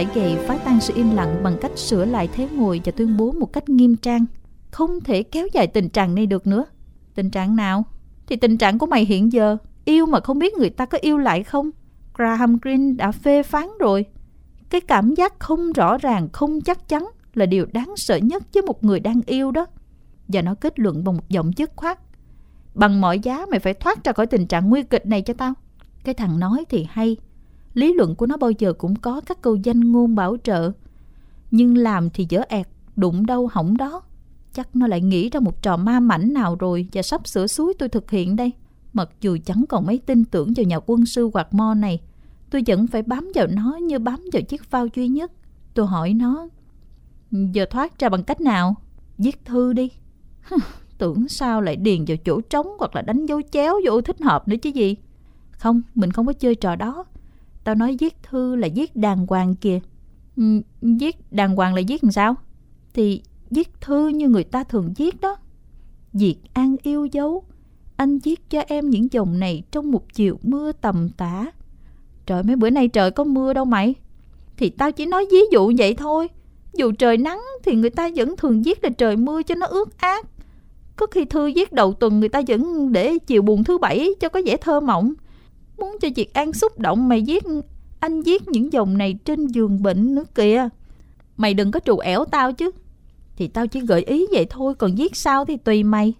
Hải gầy phá tan sự im lặng bằng cách sửa lại thế ngồi và tuyên bố một cách nghiêm trang. Không thể kéo dài tình trạng này được nữa. Tình trạng nào? Thì tình trạng của mày hiện giờ, yêu mà không biết người ta có yêu lại không? Graham Greene đã phê phán rồi. Cái cảm giác không rõ ràng, không chắc chắn là điều đáng sợ nhất với một người đang yêu đó. Và nó kết luận bằng một giọng dứt khoát. Bằng mọi giá mày phải thoát ra khỏi tình trạng nguy kịch này cho tao. Cái thằng nói thì hay. Lý luận của nó bao giờ cũng có các câu danh ngôn bảo trợ. Nhưng làm thì dở ẹt, đụng đâu hỏng đó. Chắc nó lại nghĩ ra một trò ma mảnh nào rồi và sắp sửa suối tôi thực hiện đây. Mặc dù chẳng còn mấy tin tưởng vào nhà quân sư quạt mo này, tôi vẫn phải bám vào nó như bám vào chiếc phao duy nhất. Tôi hỏi nó, giờ thoát ra bằng cách nào? Viết thư đi. tưởng sao lại điền vào chỗ trống hoặc là đánh dấu chéo vô thích hợp nữa chứ gì. Không, mình không có chơi trò đó. Tao nói viết thư là viết đàng hoàng kìa. Ừ, viết đàng hoàng là viết làm sao? Thì viết thư như người ta thường viết đó. Việc An yêu dấu. Anh viết cho em những dòng này trong một chiều mưa tầm tã. Trời mấy bữa nay trời có mưa đâu mày. Thì tao chỉ nói ví dụ vậy thôi. Dù trời nắng thì người ta vẫn thường viết là trời mưa cho nó ướt át. Có khi thư viết đầu tuần người ta vẫn để chiều buồn thứ bảy cho có vẻ thơ mộng. Muốn cho Diệt An xúc động mày viết anh viết những dòng này trên giường bệnh nữa kìa. Mày đừng có trù ẻo tao chứ. Thì tao chỉ gợi ý vậy thôi, còn viết sao thì tùy mày.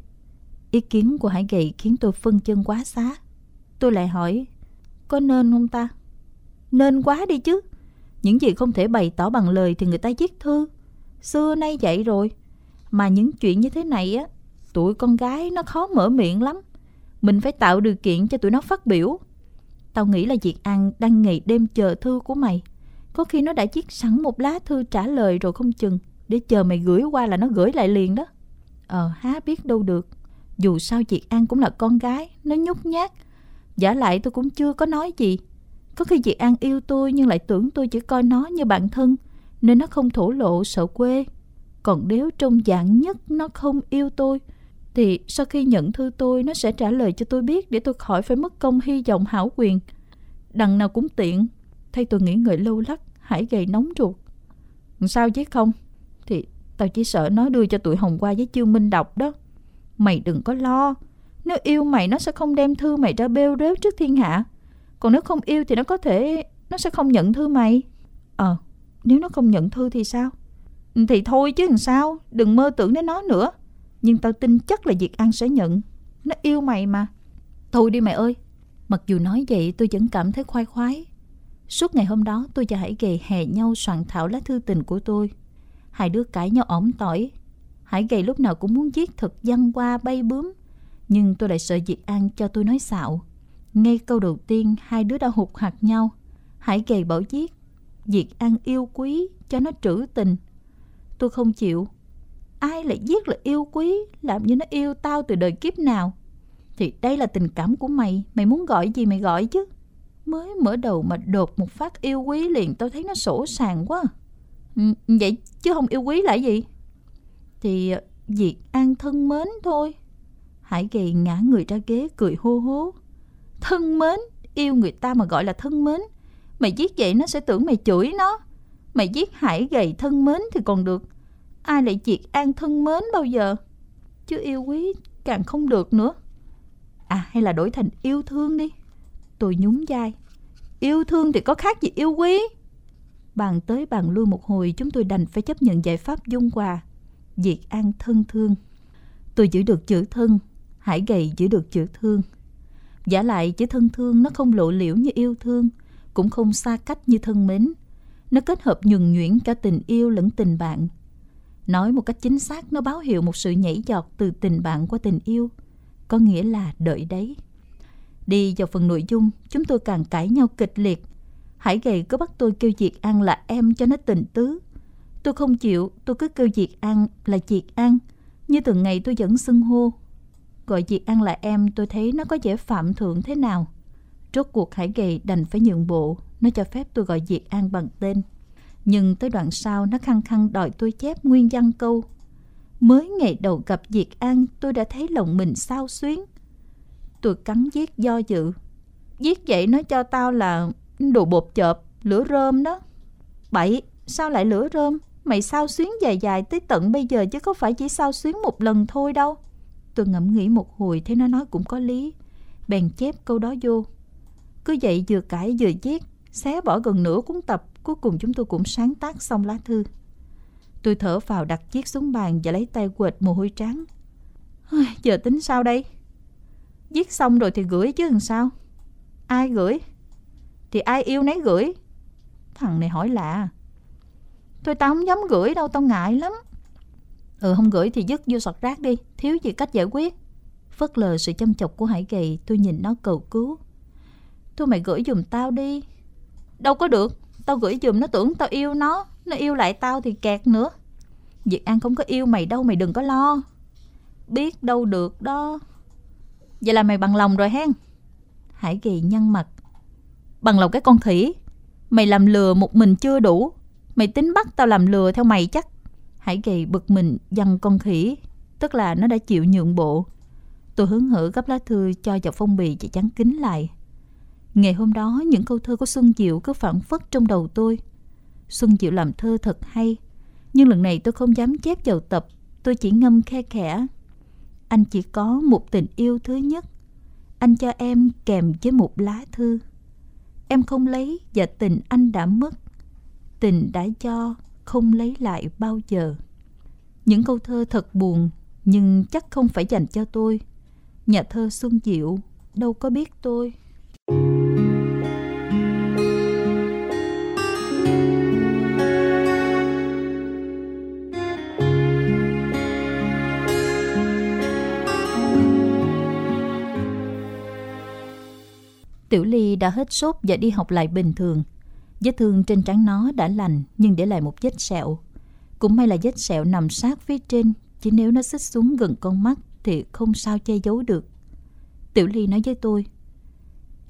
Ý kiến của Hải Gầy khiến tôi phân chân quá xá. Tôi lại hỏi, có nên không ta? Nên quá đi chứ. Những gì không thể bày tỏ bằng lời thì người ta viết thư. Xưa nay vậy rồi. Mà những chuyện như thế này á, tụi con gái nó khó mở miệng lắm. Mình phải tạo điều kiện cho tụi nó phát biểu. Tao nghĩ là Diệt An đang ngày đêm chờ thư của mày. Có khi nó đã viết sẵn một lá thư trả lời rồi không chừng. Để chờ mày gửi qua là nó gửi lại liền đó. Ờ, há biết đâu được. Dù sao Diệt An cũng là con gái, nó nhút nhát. Giả lại tôi cũng chưa có nói gì. Có khi Diệt An yêu tôi nhưng lại tưởng tôi chỉ coi nó như bạn thân, nên nó không thổ lộ sợ quê. Còn nếu trong dạng nhất nó không yêu tôi, thì sau khi nhận thư tôi nó sẽ trả lời cho tôi biết để tôi khỏi phải mất công hy vọng hảo quyền. Đằng nào cũng tiện. Thay tôi nghĩ ngợi lâu lắc, hải gầy nóng ruột. Sao chứ không? Thì tao chỉ sợ nó đưa cho tụi Hồng qua với Chương Minh đọc đó. Mày đừng có lo. Nếu yêu mày nó sẽ không đem thư mày ra bêu rếu trước thiên hạ. Còn nếu không yêu thì nó có thể... Nó sẽ không nhận thư mày. Ờ, nếu nó không nhận thư thì sao? Ừ, thì thôi chứ làm sao. Đừng mơ tưởng đến nó nữa. Nhưng tao tin chắc là Diệt An sẽ nhận. Nó yêu mày mà. Thôi đi mày ơi. Mặc dù nói vậy, tôi vẫn cảm thấy khoái khoái. Suốt ngày hôm đó, tôi và Hải Gầy hè nhau soạn thảo lá thư tình của tôi. Hai đứa cãi nhau ổn tỏi. Hải Gầy lúc nào cũng muốn giết thật văn qua bay bướm. Nhưng tôi lại sợ Diệt An cho tôi nói xạo. Ngay câu đầu tiên, hai đứa đã hụt hạt nhau. Hải Gầy bảo giết Diệt An yêu quý, cho nó trữ tình. Tôi không chịu ai lại giết là yêu quý làm như nó yêu tao từ đời kiếp nào? Thì đây là tình cảm của mày mày muốn gọi gì mày gọi chứ. Mới mở đầu mà đột một phát yêu quý liền tao thấy nó sổ sàng quá. Ừ, vậy chứ không yêu quý là gì? Thì ờ, việc an thân mến thôi. Hải gầy ngã người ra ghế cười hô hố. Thân mến yêu người ta mà gọi là thân mến. Mày giết vậy nó sẽ tưởng mày chửi nó. Mày giết hải gầy thân mến thì còn được ai lại diệt an thân mến bao giờ? Chứ yêu quý càng không được nữa. À hay là đổi thành yêu thương đi. Tôi nhún vai. Yêu thương thì có khác gì yêu quý? Bàn tới bàn lui một hồi, chúng tôi đành phải chấp nhận giải pháp dung hòa. Diệt an thân thương. Tôi giữ được chữ thân. Hải gầy giữ được chữ thương. Giả lại chữ thân thương nó không lộ liễu như yêu thương, cũng không xa cách như thân mến. Nó kết hợp nhuần nhuyễn cả tình yêu lẫn tình bạn. Nói một cách chính xác nó báo hiệu một sự nhảy giọt từ tình bạn qua tình yêu, có nghĩa là đợi đấy. Đi vào phần nội dung, chúng tôi càng cãi nhau kịch liệt. Hải gầy cứ bắt tôi kêu Diệt An là em cho nó tình tứ. Tôi không chịu, tôi cứ kêu Diệt An là Diệt An, như từng ngày tôi vẫn xưng hô. Gọi Diệt An là em tôi thấy nó có vẻ phạm thượng thế nào. Rốt cuộc Hải gầy đành phải nhượng bộ, nó cho phép tôi gọi Diệt An bằng tên. Nhưng tới đoạn sau nó khăng khăng đòi tôi chép nguyên văn câu. Mới ngày đầu gặp Diệt An tôi đã thấy lòng mình sao xuyến. Tôi cắn viết do dự. Viết vậy nó cho tao là đồ bột chợp, lửa rơm đó. Bậy, sao lại lửa rơm? Mày sao xuyến dài dài tới tận bây giờ chứ có phải chỉ sao xuyến một lần thôi đâu. Tôi ngẫm nghĩ một hồi thấy nó nói cũng có lý. Bèn chép câu đó vô. Cứ vậy vừa cãi vừa viết, xé bỏ gần nửa cuốn tập. Cuối cùng chúng tôi cũng sáng tác xong lá thư. Tôi thở vào đặt chiếc xuống bàn và lấy tay quệt mồ hôi trắng. Giờ tính sao đây? Viết xong rồi thì gửi chứ làm sao? Ai gửi? Thì ai yêu nấy gửi. Thằng này hỏi lạ. Thôi tao không dám gửi đâu, tao ngại lắm. Ừ không gửi thì dứt vô sọt rác đi, thiếu gì cách giải quyết. Phớt lờ sự chăm chọc của Hải Kỳ, tôi nhìn nó cầu cứu. Thôi mày gửi giùm tao đi. Đâu có được, tao gửi giùm nó tưởng tao yêu nó, nó yêu lại tao thì kẹt nữa. Việt An không có yêu mày đâu, mày đừng có lo. Biết đâu được đó. Vậy là mày bằng lòng rồi hen. Hải Kỳ nhăn mặt. Bằng lòng cái con thỉ Mày làm lừa một mình chưa đủ. Mày tính bắt tao làm lừa theo mày chắc. Hải Kỳ bực mình dằn con khỉ. Tức là nó đã chịu nhượng bộ. Tôi hứng hử gấp lá thư cho vào phong bì và chắn kín lại. Ngày hôm đó những câu thơ của Xuân Diệu cứ phản phất trong đầu tôi. Xuân Diệu làm thơ thật hay. Nhưng lần này tôi không dám chép vào tập. Tôi chỉ ngâm khe khẽ. Anh chỉ có một tình yêu thứ nhất. Anh cho em kèm với một lá thư. Em không lấy và tình anh đã mất. Tình đã cho, không lấy lại bao giờ. Những câu thơ thật buồn, nhưng chắc không phải dành cho tôi. Nhà thơ Xuân Diệu đâu có biết tôi. Tiểu Ly đã hết sốt và đi học lại bình thường. Vết thương trên trán nó đã lành nhưng để lại một vết sẹo. Cũng may là vết sẹo nằm sát phía trên, chỉ nếu nó xích xuống gần con mắt thì không sao che giấu được. Tiểu Ly nói với tôi,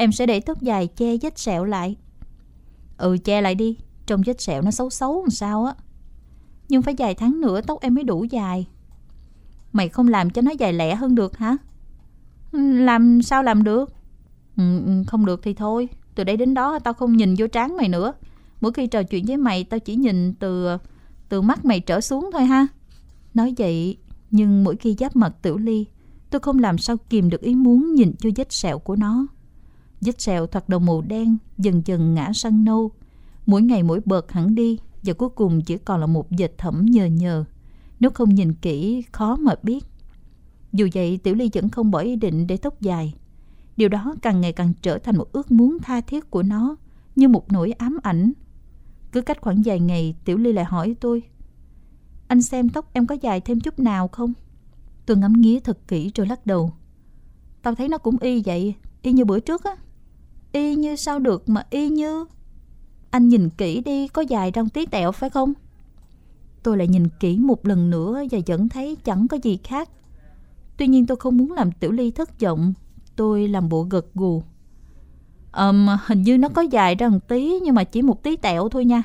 Em sẽ để tóc dài che vết sẹo lại. Ừ che lại đi, trông vết sẹo nó xấu xấu làm sao á. Nhưng phải vài tháng nữa tóc em mới đủ dài. Mày không làm cho nó dài lẹ hơn được hả? Ừ, làm sao làm được? Ừ, ừ, không được thì thôi Từ đây đến đó tao không nhìn vô trán mày nữa Mỗi khi trò chuyện với mày Tao chỉ nhìn từ từ mắt mày trở xuống thôi ha Nói vậy Nhưng mỗi khi giáp mặt tiểu ly Tôi không làm sao kìm được ý muốn nhìn cho vết sẹo của nó Vết sẹo thoạt đầu màu đen Dần dần ngã sang nâu Mỗi ngày mỗi bợt hẳn đi Và cuối cùng chỉ còn là một vệt thẩm nhờ nhờ Nếu không nhìn kỹ khó mà biết Dù vậy Tiểu Ly vẫn không bỏ ý định để tóc dài Điều đó càng ngày càng trở thành một ước muốn tha thiết của nó, như một nỗi ám ảnh. Cứ cách khoảng vài ngày, Tiểu Ly lại hỏi tôi. Anh xem tóc em có dài thêm chút nào không? Tôi ngắm nghía thật kỹ rồi lắc đầu. Tao thấy nó cũng y vậy, y như bữa trước á. Y như sao được mà y như... Anh nhìn kỹ đi, có dài trong tí tẹo phải không? Tôi lại nhìn kỹ một lần nữa và vẫn thấy chẳng có gì khác. Tuy nhiên tôi không muốn làm Tiểu Ly thất vọng Tôi làm bộ gật gù. Um, hình như nó có dài ra một tí nhưng mà chỉ một tí tẹo thôi nha.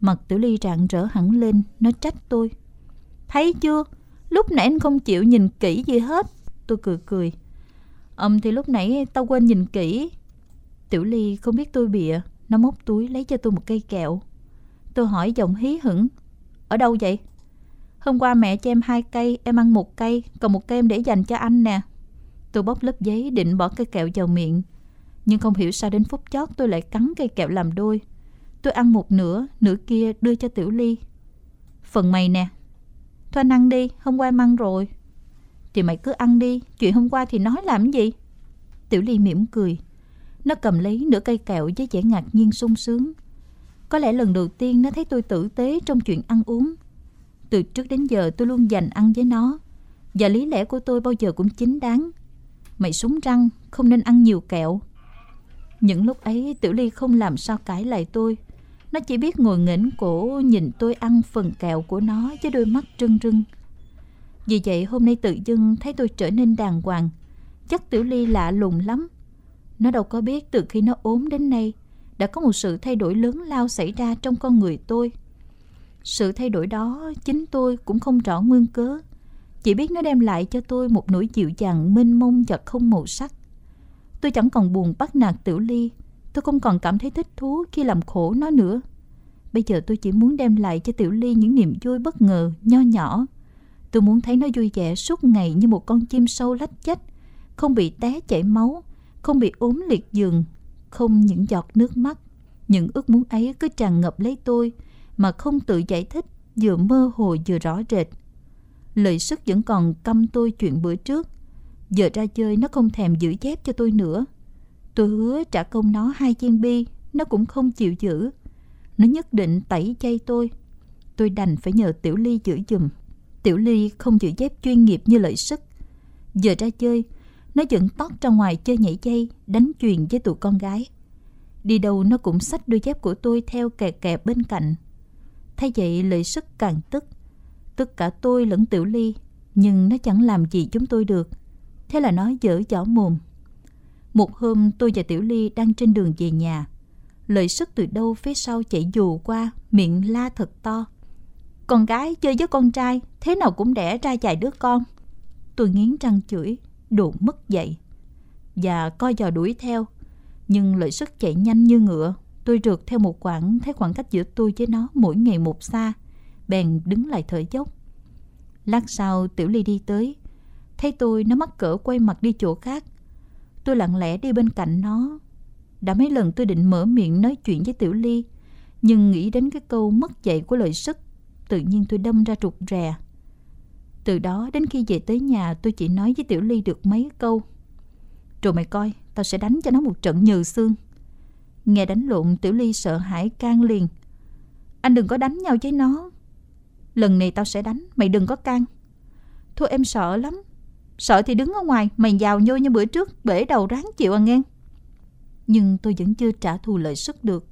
Mặt tiểu ly rạng rỡ hẳn lên, nó trách tôi. Thấy chưa, lúc nãy anh không chịu nhìn kỹ gì hết. Tôi cười cười. Um, thì lúc nãy tao quên nhìn kỹ. Tiểu ly không biết tôi bịa, nó móc túi lấy cho tôi một cây kẹo. Tôi hỏi giọng hí hửng. Ở đâu vậy? Hôm qua mẹ cho em hai cây, em ăn một cây, còn một cây em để dành cho anh nè. Tôi bóc lớp giấy định bỏ cây kẹo vào miệng. Nhưng không hiểu sao đến phút chót tôi lại cắn cây kẹo làm đôi. Tôi ăn một nửa, nửa kia đưa cho Tiểu Ly. Phần mày nè. Thôi anh ăn đi, hôm qua em ăn rồi. Thì mày cứ ăn đi, chuyện hôm qua thì nói làm gì? Tiểu Ly mỉm cười. Nó cầm lấy nửa cây kẹo với vẻ ngạc nhiên sung sướng. Có lẽ lần đầu tiên nó thấy tôi tử tế trong chuyện ăn uống. Từ trước đến giờ tôi luôn dành ăn với nó. Và lý lẽ của tôi bao giờ cũng chính đáng. Mày súng răng, không nên ăn nhiều kẹo. Những lúc ấy Tiểu Ly không làm sao cãi lại tôi. Nó chỉ biết ngồi nghỉnh cổ nhìn tôi ăn phần kẹo của nó với đôi mắt trưng trưng. Vì vậy hôm nay tự dưng thấy tôi trở nên đàng hoàng. Chắc Tiểu Ly lạ lùng lắm. Nó đâu có biết từ khi nó ốm đến nay đã có một sự thay đổi lớn lao xảy ra trong con người tôi. Sự thay đổi đó chính tôi cũng không rõ nguyên cớ. Chỉ biết nó đem lại cho tôi một nỗi dịu dàng mênh mông và không màu sắc. Tôi chẳng còn buồn bắt nạt Tiểu Ly. Tôi không còn cảm thấy thích thú khi làm khổ nó nữa. Bây giờ tôi chỉ muốn đem lại cho Tiểu Ly những niềm vui bất ngờ, nho nhỏ. Tôi muốn thấy nó vui vẻ suốt ngày như một con chim sâu lách chách, không bị té chảy máu, không bị ốm liệt giường, không những giọt nước mắt. Những ước muốn ấy cứ tràn ngập lấy tôi mà không tự giải thích, vừa mơ hồ vừa rõ rệt. Lợi sức vẫn còn căm tôi chuyện bữa trước. Giờ ra chơi nó không thèm giữ dép cho tôi nữa. Tôi hứa trả công nó hai viên bi, nó cũng không chịu giữ. Nó nhất định tẩy chay tôi. Tôi đành phải nhờ Tiểu Ly giữ giùm. Tiểu Ly không giữ dép chuyên nghiệp như lợi sức. Giờ ra chơi, nó vẫn tót ra ngoài chơi nhảy dây, đánh chuyền với tụi con gái. Đi đâu nó cũng xách đôi dép của tôi theo kè kè bên cạnh. Thay vậy lợi sức càng tức. Tất cả tôi lẫn Tiểu Ly, nhưng nó chẳng làm gì chúng tôi được. Thế là nó dở dỏ mồm. Một hôm tôi và Tiểu Ly đang trên đường về nhà. Lợi sức từ đâu phía sau chạy dù qua, miệng la thật to. Con gái chơi với con trai, thế nào cũng đẻ ra vài đứa con. Tôi nghiến răng chửi, đồ mất dậy. Và coi dò đuổi theo. Nhưng lợi sức chạy nhanh như ngựa. Tôi rượt theo một quãng, thấy khoảng cách giữa tôi với nó mỗi ngày một xa. Bèn đứng lại thở dốc. Lát sau Tiểu Ly đi tới. Thấy tôi nó mắc cỡ quay mặt đi chỗ khác. Tôi lặng lẽ đi bên cạnh nó. Đã mấy lần tôi định mở miệng nói chuyện với Tiểu Ly. Nhưng nghĩ đến cái câu mất dạy của lợi sức. Tự nhiên tôi đâm ra trục rè. Từ đó đến khi về tới nhà tôi chỉ nói với Tiểu Ly được mấy câu. Rồi mày coi, tao sẽ đánh cho nó một trận nhừ xương. Nghe đánh lộn Tiểu Ly sợ hãi can liền. Anh đừng có đánh nhau với nó. Lần này tao sẽ đánh, mày đừng có can. Thôi em sợ lắm. Sợ thì đứng ở ngoài, mày vào nhô như bữa trước, bể đầu ráng chịu à nghe. Nhưng tôi vẫn chưa trả thù lợi sức được.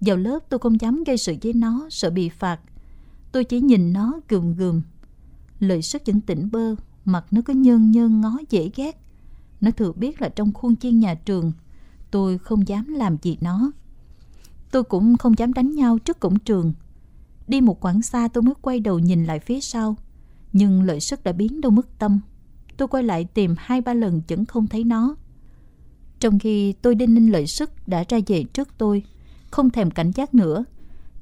Vào lớp tôi không dám gây sự với nó, sợ bị phạt. Tôi chỉ nhìn nó gườm gườm. Lợi sức vẫn tỉnh bơ, mặt nó cứ nhơn nhơn ngó dễ ghét. Nó thừa biết là trong khuôn chiên nhà trường, tôi không dám làm gì nó. Tôi cũng không dám đánh nhau trước cổng trường. Đi một quãng xa tôi mới quay đầu nhìn lại phía sau. Nhưng lợi sức đã biến đâu mất tâm. Tôi quay lại tìm hai ba lần vẫn không thấy nó. Trong khi tôi đinh ninh lợi sức đã ra về trước tôi, không thèm cảnh giác nữa,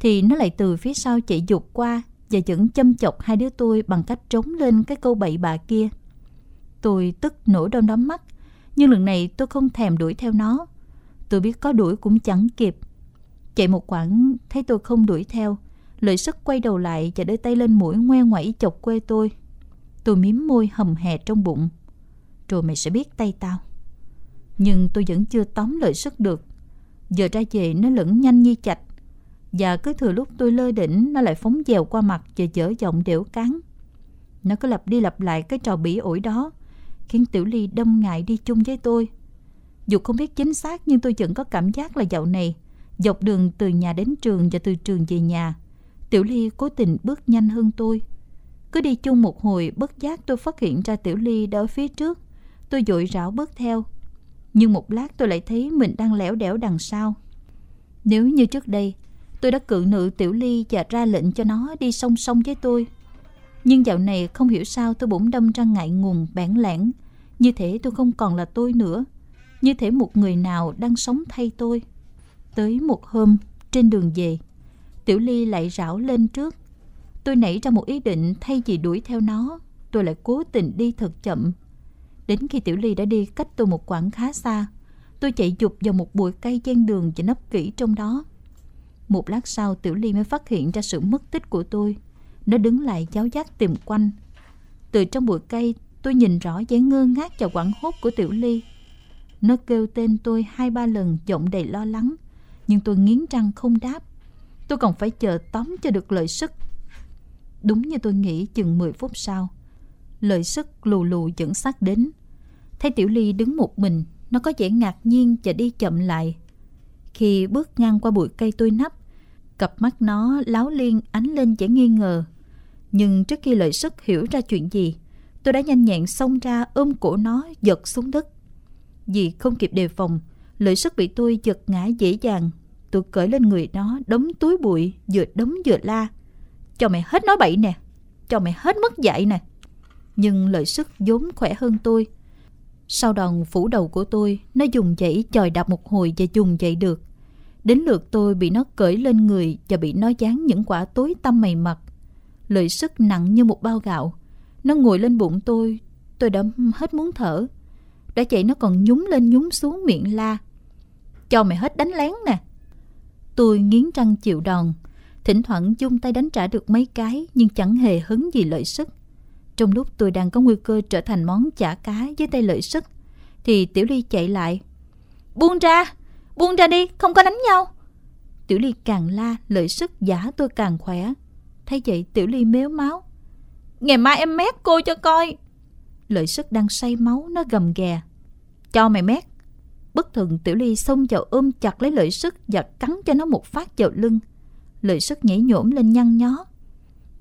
thì nó lại từ phía sau chạy dục qua và vẫn châm chọc hai đứa tôi bằng cách trống lên cái câu bậy bạ kia. Tôi tức nổ đom đóm mắt, nhưng lần này tôi không thèm đuổi theo nó. Tôi biết có đuổi cũng chẳng kịp. Chạy một quãng, thấy tôi không đuổi theo. Lợi sức quay đầu lại và đưa tay lên mũi ngoe ngoẩy chọc quê tôi. Tôi miếm môi hầm hè trong bụng. Rồi mày sẽ biết tay tao. Nhưng tôi vẫn chưa tóm lợi sức được. Giờ ra về nó lẫn nhanh như chạch. Và cứ thừa lúc tôi lơ đỉnh nó lại phóng dèo qua mặt và dở giọng đểu cắn. Nó cứ lặp đi lặp lại cái trò bỉ ổi đó khiến Tiểu Ly đâm ngại đi chung với tôi. Dù không biết chính xác nhưng tôi vẫn có cảm giác là dạo này, dọc đường từ nhà đến trường và từ trường về nhà, Tiểu Ly cố tình bước nhanh hơn tôi. Cứ đi chung một hồi bất giác tôi phát hiện ra Tiểu Ly đã ở phía trước. Tôi dội rảo bước theo. Nhưng một lát tôi lại thấy mình đang lẻo đẻo đằng sau. Nếu như trước đây, tôi đã cự nữ Tiểu Ly và ra lệnh cho nó đi song song với tôi. Nhưng dạo này không hiểu sao tôi bỗng đâm ra ngại ngùng, bản lẻn. Như thế tôi không còn là tôi nữa. Như thể một người nào đang sống thay tôi. Tới một hôm, trên đường về, Tiểu Ly lại rảo lên trước. Tôi nảy ra một ý định thay vì đuổi theo nó, tôi lại cố tình đi thật chậm. Đến khi Tiểu Ly đã đi cách tôi một quãng khá xa, tôi chạy dục vào một bụi cây ven đường và nấp kỹ trong đó. Một lát sau Tiểu Ly mới phát hiện ra sự mất tích của tôi. Nó đứng lại giáo giác tìm quanh. Từ trong bụi cây tôi nhìn rõ dáng ngơ ngác và quảng hốt của Tiểu Ly. Nó kêu tên tôi hai ba lần giọng đầy lo lắng. Nhưng tôi nghiến răng không đáp. Tôi còn phải chờ tóm cho được lợi sức. Đúng như tôi nghĩ chừng 10 phút sau. Lợi sức lù lù dẫn sát đến. Thấy Tiểu Ly đứng một mình, nó có vẻ ngạc nhiên và đi chậm lại. Khi bước ngang qua bụi cây tôi nấp, cặp mắt nó láo liên ánh lên vẻ nghi ngờ. Nhưng trước khi lợi sức hiểu ra chuyện gì, tôi đã nhanh nhẹn xông ra ôm cổ nó giật xuống đất. Vì không kịp đề phòng, lợi sức bị tôi giật ngã dễ dàng. Tôi cởi lên người nó, đống túi bụi, vừa đấm vừa la. Cho mày hết nói bậy nè, cho mày hết mất dạy nè. Nhưng lợi sức vốn khỏe hơn tôi. Sau đòn phủ đầu của tôi, nó dùng dãy chòi đạp một hồi và dùng dậy được. Đến lượt tôi bị nó cởi lên người và bị nó dán những quả tối tăm mày mặt. Lợi sức nặng như một bao gạo. Nó ngồi lên bụng tôi, tôi đã hết muốn thở. Đã chạy nó còn nhúng lên nhúng xuống miệng la. Cho mày hết đánh lén nè. Tôi nghiến răng chịu đòn. Thỉnh thoảng chung tay đánh trả được mấy cái nhưng chẳng hề hứng gì lợi sức. Trong lúc tôi đang có nguy cơ trở thành món chả cá với tay lợi sức thì Tiểu Ly chạy lại. Buông ra! Buông ra đi! Không có đánh nhau! Tiểu Ly càng la, lợi sức giả tôi càng khỏe. Thấy vậy Tiểu Ly méo máu. Ngày mai em mét cô cho coi. Lợi sức đang say máu, nó gầm ghè. Cho mày mét. Bất thường Tiểu Ly xông vào ôm chặt lấy lợi sức và cắn cho nó một phát vào lưng. Lợi sức nhảy nhổm lên nhăn nhó.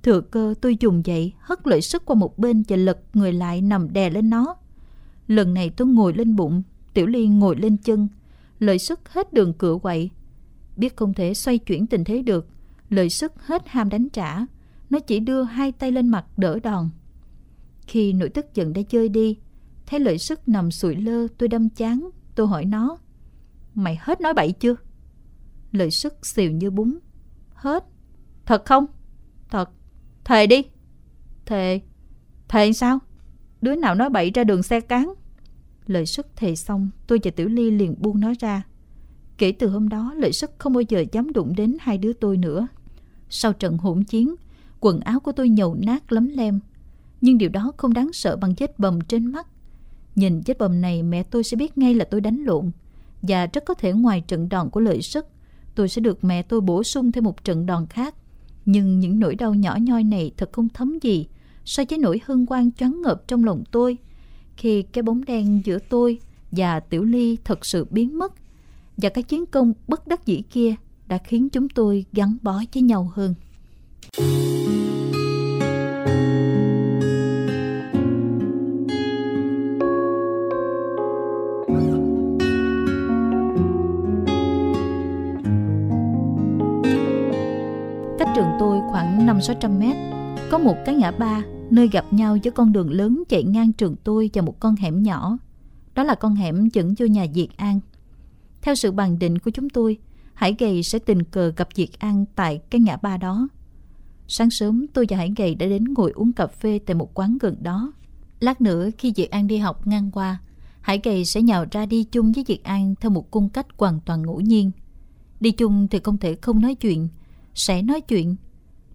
Thừa cơ tôi dùng dậy, hất lợi sức qua một bên và lật người lại nằm đè lên nó. Lần này tôi ngồi lên bụng, Tiểu liên ngồi lên chân. Lợi sức hết đường cửa quậy. Biết không thể xoay chuyển tình thế được, lợi sức hết ham đánh trả. Nó chỉ đưa hai tay lên mặt đỡ đòn. Khi nỗi tức giận đã chơi đi, thấy lợi sức nằm sụi lơ tôi đâm chán, tôi hỏi nó. Mày hết nói bậy chưa? Lợi sức xìu như bún. Hết. Thật không? Thật. Thề đi. Thề. Thề sao? Đứa nào nói bậy ra đường xe cán. Lợi sức thề xong, tôi và Tiểu Ly liền buông nó ra. Kể từ hôm đó, lợi sức không bao giờ dám đụng đến hai đứa tôi nữa. Sau trận hỗn chiến, quần áo của tôi nhầu nát lấm lem. Nhưng điều đó không đáng sợ bằng vết bầm trên mắt. Nhìn vết bầm này mẹ tôi sẽ biết ngay là tôi đánh lộn. Và rất có thể ngoài trận đòn của lợi sức, tôi sẽ được mẹ tôi bổ sung thêm một trận đòn khác. Nhưng những nỗi đau nhỏ nhoi này thật không thấm gì so với nỗi hân hoan choáng ngợp trong lòng tôi, khi cái bóng đen giữa tôi và Tiểu Ly thật sự biến mất và cái chiến công bất đắc dĩ kia đã khiến chúng tôi gắn bó với nhau hơn. Khoảng 5-600 mét, Có một cái ngã ba Nơi gặp nhau giữa con đường lớn chạy ngang trường tôi Và một con hẻm nhỏ. Đó là con hẻm dẫn vô nhà Diệt An. Theo sự bàn định của chúng tôi, Hải Gầy sẽ tình cờ gặp Diệt An Tại cái ngã ba đó. Sáng sớm, tôi và Hải Gầy đã đến ngồi uống cà phê Tại một quán gần đó. Lát nữa, khi Diệt An đi học ngang qua, Hải Gầy sẽ nhào ra đi chung với Diệt An Theo một cung cách hoàn toàn ngẫu nhiên. Đi chung thì không thể không nói chuyện, sẽ nói chuyện.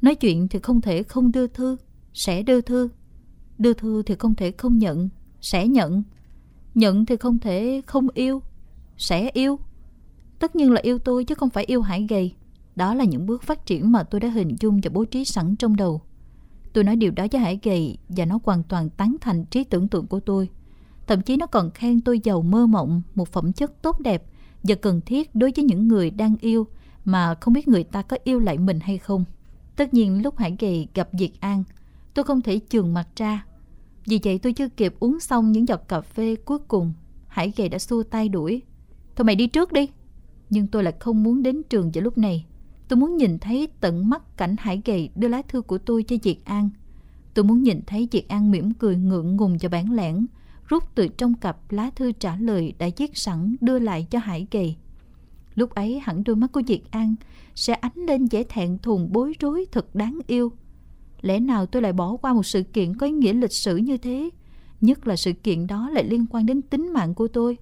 Nói chuyện thì không thể không đưa thư, sẽ đưa thư. Đưa thư thì không thể không nhận, sẽ nhận. Nhận thì không thể không yêu, sẽ yêu. Tất nhiên là yêu tôi chứ không phải yêu Hải Gầy. Đó là những bước phát triển mà tôi đã hình dung và bố trí sẵn trong đầu. Tôi nói điều đó với Hải Gầy và nó hoàn toàn tán thành trí tưởng tượng của tôi. Thậm chí nó còn khen tôi giàu mơ mộng, một phẩm chất tốt đẹp và cần thiết đối với những người đang yêu mà không biết người ta có yêu lại mình hay không. Tất nhiên lúc Hải Kỳ gặp Diệt An, tôi không thể trường mặt ra. Vì vậy tôi chưa kịp uống xong những giọt cà phê cuối cùng, Hải Kỳ đã xua tay đuổi. Thôi mày đi trước đi. Nhưng tôi lại không muốn đến trường vào lúc này. Tôi muốn nhìn thấy tận mắt cảnh Hải Kỳ đưa lá thư của tôi cho Diệt An. Tôi muốn nhìn thấy Diệt An mỉm cười ngượng ngùng và bản lẻn rút từ trong cặp lá thư trả lời đã viết sẵn đưa lại cho Hải Kỳ. Lúc ấy hẳn đôi mắt của Diệt An sẽ ánh lên vẻ thẹn thùng bối rối thật đáng yêu. Lẽ nào tôi lại bỏ qua một sự kiện có ý nghĩa lịch sử như thế? Nhất là sự kiện đó lại liên quan đến tính mạng của tôi.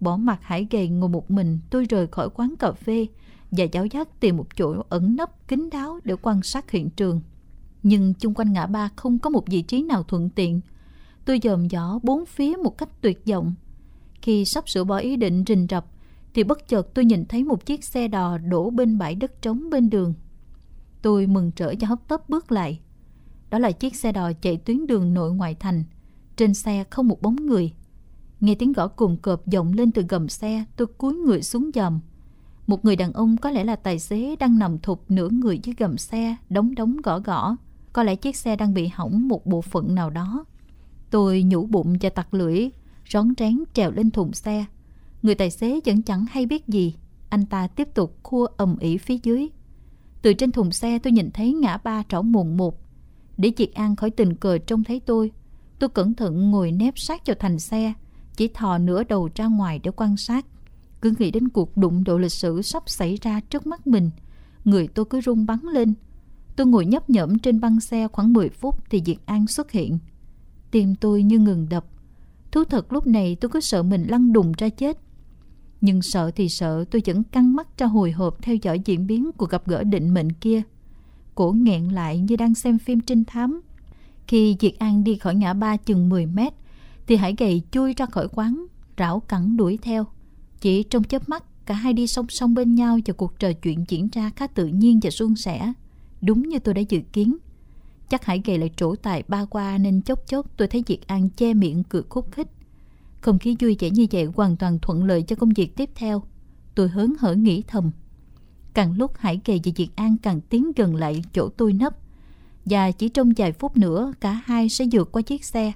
Bỏ mặt hải gầy ngồi một mình, tôi rời khỏi quán cà phê và giáo giác tìm một chỗ ẩn nấp kín đáo để quan sát hiện trường. Nhưng chung quanh ngã ba không có một vị trí nào thuận tiện. Tôi dòm dõ bốn phía một cách tuyệt vọng. Khi sắp sửa bỏ ý định rình rập, thì bất chợt tôi nhìn thấy một chiếc xe đò đổ bên bãi đất trống bên đường. Tôi mừng rỡ cho hấp tấp bước lại. Đó là chiếc xe đò chạy tuyến đường nội ngoại thành. Trên xe không một bóng người. Nghe tiếng gõ cùng cộp vọng lên từ gầm xe, tôi cúi người xuống dòm. Một người đàn ông có lẽ là tài xế đang nằm thụp nửa người dưới gầm xe, đóng đóng gõ gõ. Có lẽ chiếc xe đang bị hỏng một bộ phận nào đó. Tôi nhủ bụng và tặc lưỡi, rón rén trèo lên thùng xe. Người tài xế vẫn chẳng hay biết gì Anh ta tiếp tục khua ầm ĩ phía dưới Từ trên thùng xe tôi nhìn thấy ngã ba trỏ mùng một Để Diệt An khỏi tình cờ trông thấy tôi Tôi cẩn thận ngồi nép sát vào thành xe Chỉ thò nửa đầu ra ngoài để quan sát Cứ nghĩ đến cuộc đụng độ lịch sử sắp xảy ra trước mắt mình, người tôi cứ run bắn lên. Tôi ngồi nhấp nhẫm trên băng xe khoảng 10 phút thì Diệt An xuất hiện. Tim tôi như ngừng đập. Thú thật lúc này tôi cứ sợ mình lăn đùng ra chết. Nhưng sợ thì sợ tôi vẫn căng mắt ra hồi hộp theo dõi diễn biến của gặp gỡ định mệnh kia. Cổ nghẹn lại như đang xem phim trinh thám. Khi Diệt An đi khỏi ngã ba chừng 10 mét thì Hải gầy chui ra khỏi quán, rảo cẳng đuổi theo. Chỉ trong chớp mắt cả hai đi song song bên nhau và cuộc trò chuyện diễn ra khá tự nhiên và suôn sẻ. Đúng như tôi đã dự kiến. Chắc Hải gầy lại trổ tài ba qua nên chốc chốc tôi thấy Diệt An che miệng cười khúc khích. Không khí vui vẻ như vậy hoàn toàn thuận lợi cho công việc tiếp theo. Tôi hớn hở nghĩ thầm. Càng lúc Hải Kề và Diệt An càng tiến gần lại chỗ tôi nấp. Và chỉ trong vài phút nữa, cả hai sẽ vượt qua chiếc xe.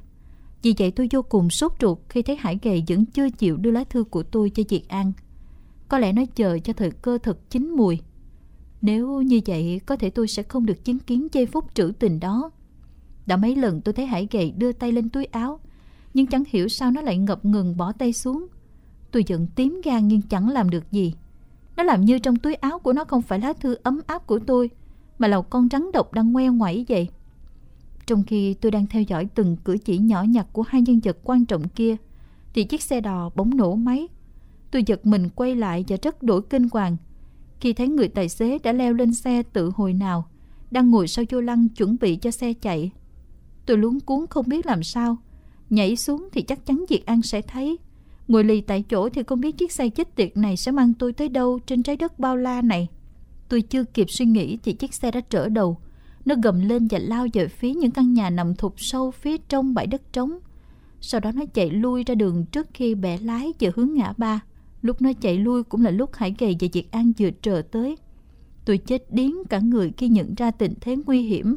Vì vậy tôi vô cùng sốt ruột khi thấy Hải Kề vẫn chưa chịu đưa lá thư của tôi cho Diệt An. Có lẽ nó chờ cho thời cơ thật chín mùi. Nếu như vậy, có thể tôi sẽ không được chứng kiến giây phút trữ tình đó. Đã mấy lần tôi thấy Hải Kỳ đưa tay lên túi áo nhưng chẳng hiểu sao nó lại ngập ngừng bỏ tay xuống. Tôi giận tím gan nhưng chẳng làm được gì. Nó làm như trong túi áo của nó không phải lá thư ấm áp của tôi, mà là một con rắn độc đang ngoe ngoảy vậy. Trong khi tôi đang theo dõi từng cử chỉ nhỏ nhặt của hai nhân vật quan trọng kia, thì chiếc xe đò bỗng nổ máy. Tôi giật mình quay lại và rất đổi kinh hoàng. Khi thấy người tài xế đã leo lên xe tự hồi nào, đang ngồi sau vô lăng chuẩn bị cho xe chạy. Tôi luống cuốn không biết làm sao, Nhảy xuống thì chắc chắn Diệt An sẽ thấy. Ngồi lì tại chỗ thì không biết chiếc xe chết tiệt này sẽ mang tôi tới đâu trên trái đất bao la này. Tôi chưa kịp suy nghĩ thì chiếc xe đã trở đầu. Nó gầm lên và lao về phía những căn nhà nằm thụt sâu phía trong bãi đất trống. Sau đó nó chạy lui ra đường trước khi bẻ lái về hướng ngã ba. Lúc nó chạy lui cũng là lúc Hải Gầy và Diệt An vừa trở tới. Tôi chết điếng cả người khi nhận ra tình thế nguy hiểm.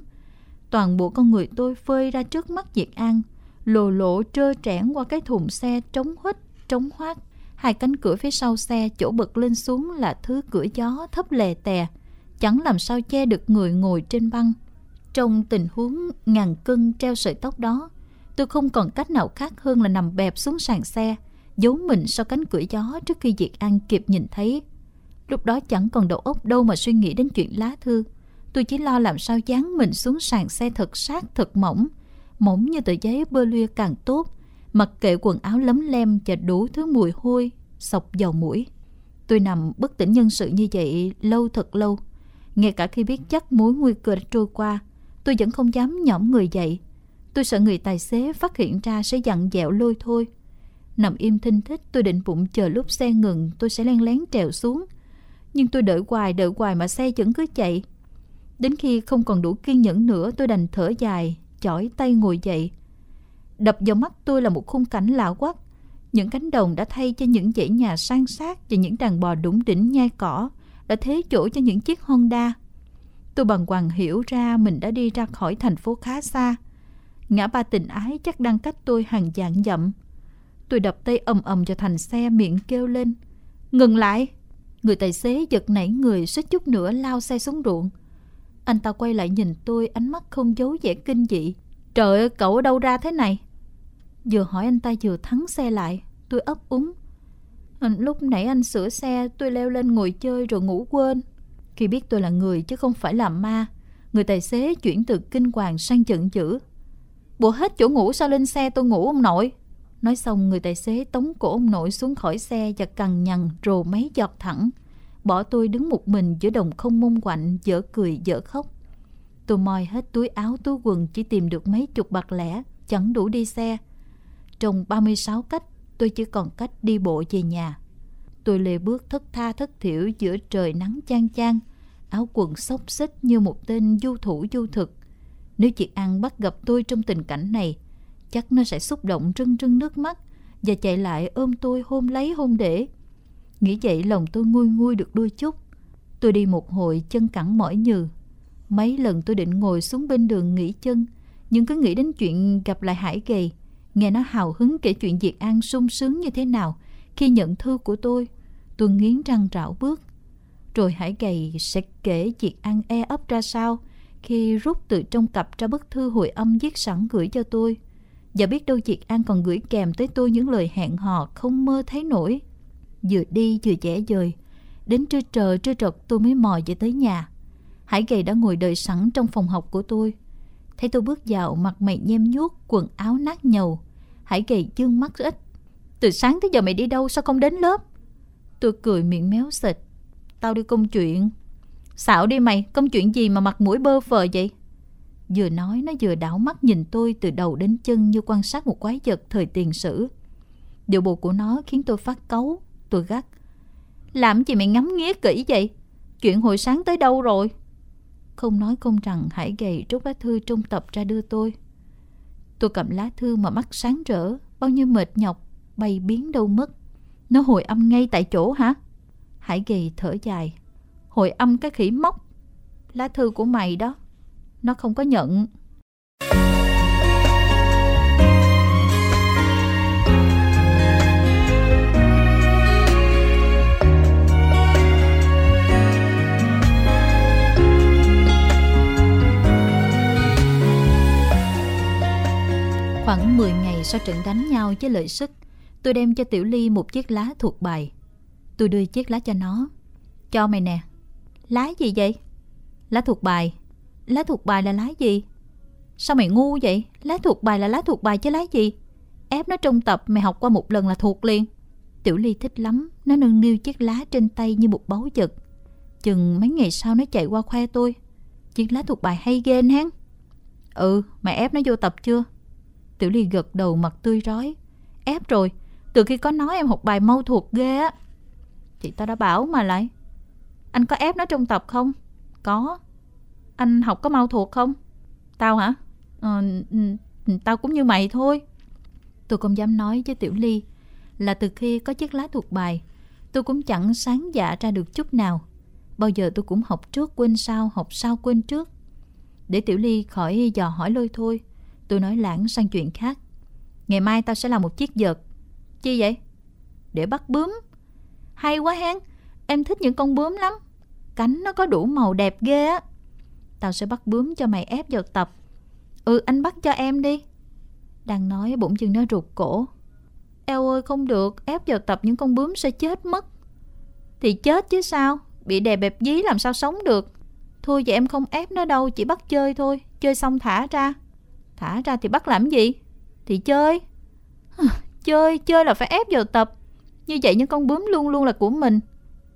Toàn bộ con người tôi phơi ra trước mắt Diệt An lồ lộ trơ trẽn qua cái thùng xe trống hít, trống hoác. Hai cánh cửa phía sau xe chỗ bật lên xuống là thứ cửa gió thấp lè tè, chẳng làm sao che được người ngồi trên băng. Trong tình huống ngàn cân treo sợi tóc đó, tôi không còn cách nào khác hơn là nằm bẹp xuống sàn xe, giấu mình sau cánh cửa gió trước khi Diệt An kịp nhìn thấy. Lúc đó chẳng còn đầu óc đâu mà suy nghĩ đến chuyện lá thư. Tôi chỉ lo làm sao dán mình xuống sàn xe thật sát, thật mỏng, mỏng như tờ giấy bơ lưa càng tốt, mặc kệ quần áo lấm lem và đủ thứ mùi hôi, sọc dầu mũi. Tôi nằm bất tỉnh nhân sự như vậy lâu thật lâu. Ngay cả khi biết chắc mối nguy cơ đã trôi qua, tôi vẫn không dám nhõm người dậy. Tôi sợ người tài xế phát hiện ra sẽ dặn dẹo lôi thôi. Nằm im thinh thích tôi định bụng chờ lúc xe ngừng tôi sẽ len lén trèo xuống. Nhưng tôi đợi hoài đợi hoài mà xe vẫn cứ chạy. Đến khi không còn đủ kiên nhẫn nữa tôi đành thở dài chỏi tay ngồi dậy. Đập vào mắt tôi là một khung cảnh lạ quắc. Những cánh đồng đã thay cho những dãy nhà sang sát và những đàn bò đủng đỉnh nhai cỏ đã thế chỗ cho những chiếc Honda. Tôi bằng hoàng hiểu ra mình đã đi ra khỏi thành phố khá xa. Ngã ba tình ái chắc đang cách tôi hàng dạng dặm. Tôi đập tay ầm ầm vào thành xe miệng kêu lên. Ngừng lại! Người tài xế giật nảy người suýt chút nữa lao xe xuống ruộng. Anh ta quay lại nhìn tôi ánh mắt không giấu vẻ kinh dị. Trời ơi, cậu ở đâu ra thế này? Vừa hỏi anh ta vừa thắng xe lại. Tôi ấp úng. Lúc nãy anh sửa xe, tôi leo lên ngồi chơi rồi ngủ quên. Khi biết tôi là người chứ không phải là ma, người tài xế chuyển từ kinh hoàng sang giận dữ. Bộ hết chỗ ngủ sao lên xe tôi ngủ ông nội? Nói xong người tài xế tống cổ ông nội xuống khỏi xe và cằn nhằn rồ mấy giọt thẳng bỏ tôi đứng một mình giữa đồng không mông quạnh, dở cười dở khóc. Tôi moi hết túi áo túi quần chỉ tìm được mấy chục bạc lẻ, chẳng đủ đi xe. Trong 36 cách, tôi chỉ còn cách đi bộ về nhà. Tôi lê bước thất tha thất thiểu giữa trời nắng chang chang, áo quần xốc xích như một tên du thủ du thực. Nếu chị An bắt gặp tôi trong tình cảnh này, chắc nó sẽ xúc động rưng rưng nước mắt và chạy lại ôm tôi hôn lấy hôn để. Nghĩ vậy lòng tôi nguôi nguôi được đôi chút. Tôi đi một hồi chân cẳng mỏi nhừ. Mấy lần tôi định ngồi xuống bên đường nghỉ chân, nhưng cứ nghĩ đến chuyện gặp lại Hải Gầy, nghe nó hào hứng kể chuyện Diệt An sung sướng như thế nào khi nhận thư của tôi. Tôi nghiến răng rảo bước. Rồi Hải Gầy sẽ kể Diệt An e ấp ra sao khi rút từ trong cặp ra bức thư hồi âm viết sẵn gửi cho tôi. Và biết đâu Diệt An còn gửi kèm tới tôi những lời hẹn hò không mơ thấy nổi. Vừa đi vừa dễ dời. Đến trưa trời trưa trật tôi mới mò về tới nhà. Hải gầy đã ngồi đợi sẵn trong phòng học của tôi. Thấy tôi bước vào mặt mày nhem nhuốc, quần áo nát nhầu. Hải gầy dương mắt ít. Từ sáng tới giờ mày đi đâu sao không đến lớp? Tôi cười miệng méo xịt. Tao đi công chuyện. Xạo đi mày, công chuyện gì mà mặt mũi bơ phờ vậy? Vừa nói nó vừa đảo mắt nhìn tôi từ đầu đến chân như quan sát một quái vật thời tiền sử. Điệu bộ của nó khiến tôi phát cấu. Tôi gắt. Làm gì mày ngắm nghía kỹ vậy? Chuyện hồi sáng tới đâu rồi? Không nói công rằng Hải gầy rút lá thư trung tập ra đưa tôi. Tôi cầm lá thư mà mắt sáng rỡ, bao nhiêu mệt nhọc, bay biến đâu mất. Nó hồi âm ngay tại chỗ hả? Hải gầy thở dài. Hồi âm cái khỉ móc. Lá thư của mày đó. Nó không có nhận. Khoảng 10 ngày sau trận đánh nhau với lợi sức, tôi đem cho Tiểu Ly một chiếc lá thuộc bài. Tôi đưa chiếc lá cho nó. Cho mày nè. Lá gì vậy? Lá thuộc bài. Lá thuộc bài là lá gì? Sao mày ngu vậy? Lá thuộc bài là lá thuộc bài chứ lá gì? Ép nó trong tập mày học qua một lần là thuộc liền. Tiểu Ly thích lắm, nó nâng niu chiếc lá trên tay như một báu vật. Chừng mấy ngày sau nó chạy qua khoe tôi. Chiếc lá thuộc bài hay ghê hen. Ừ, mày ép nó vô tập chưa? Tiểu Ly gật đầu mặt tươi rói. Ép rồi, từ khi có nói em học bài mau thuộc ghê á. Chị ta đã bảo mà lại. Anh có ép nó trong tập không? Có. Anh học có mau thuộc không? Tao hả? Ờ, ừ, ừ, tao cũng như mày thôi. Tôi không dám nói với Tiểu Ly là từ khi có chiếc lá thuộc bài, tôi cũng chẳng sáng dạ ra được chút nào. Bao giờ tôi cũng học trước quên sau, học sau quên trước. Để Tiểu Ly khỏi dò hỏi lôi thôi, tôi nói lãng sang chuyện khác. Ngày mai tao sẽ làm một chiếc vợt. Chi vậy? Để bắt bướm. Hay quá hen, em thích những con bướm lắm. Cánh nó có đủ màu đẹp ghê á. Tao sẽ bắt bướm cho mày ép vào tập. Ừ, anh bắt cho em đi. Đang nói bỗng chừng nó rụt cổ. Eo ơi không được, ép vào tập những con bướm sẽ chết mất. Thì chết chứ sao, bị đè bẹp dí làm sao sống được. Thôi vậy em không ép nó đâu, chỉ bắt chơi thôi, chơi xong thả ra. Thả ra thì bắt làm gì? Thì chơi. chơi, chơi là phải ép vào tập. Như vậy những con bướm luôn luôn là của mình.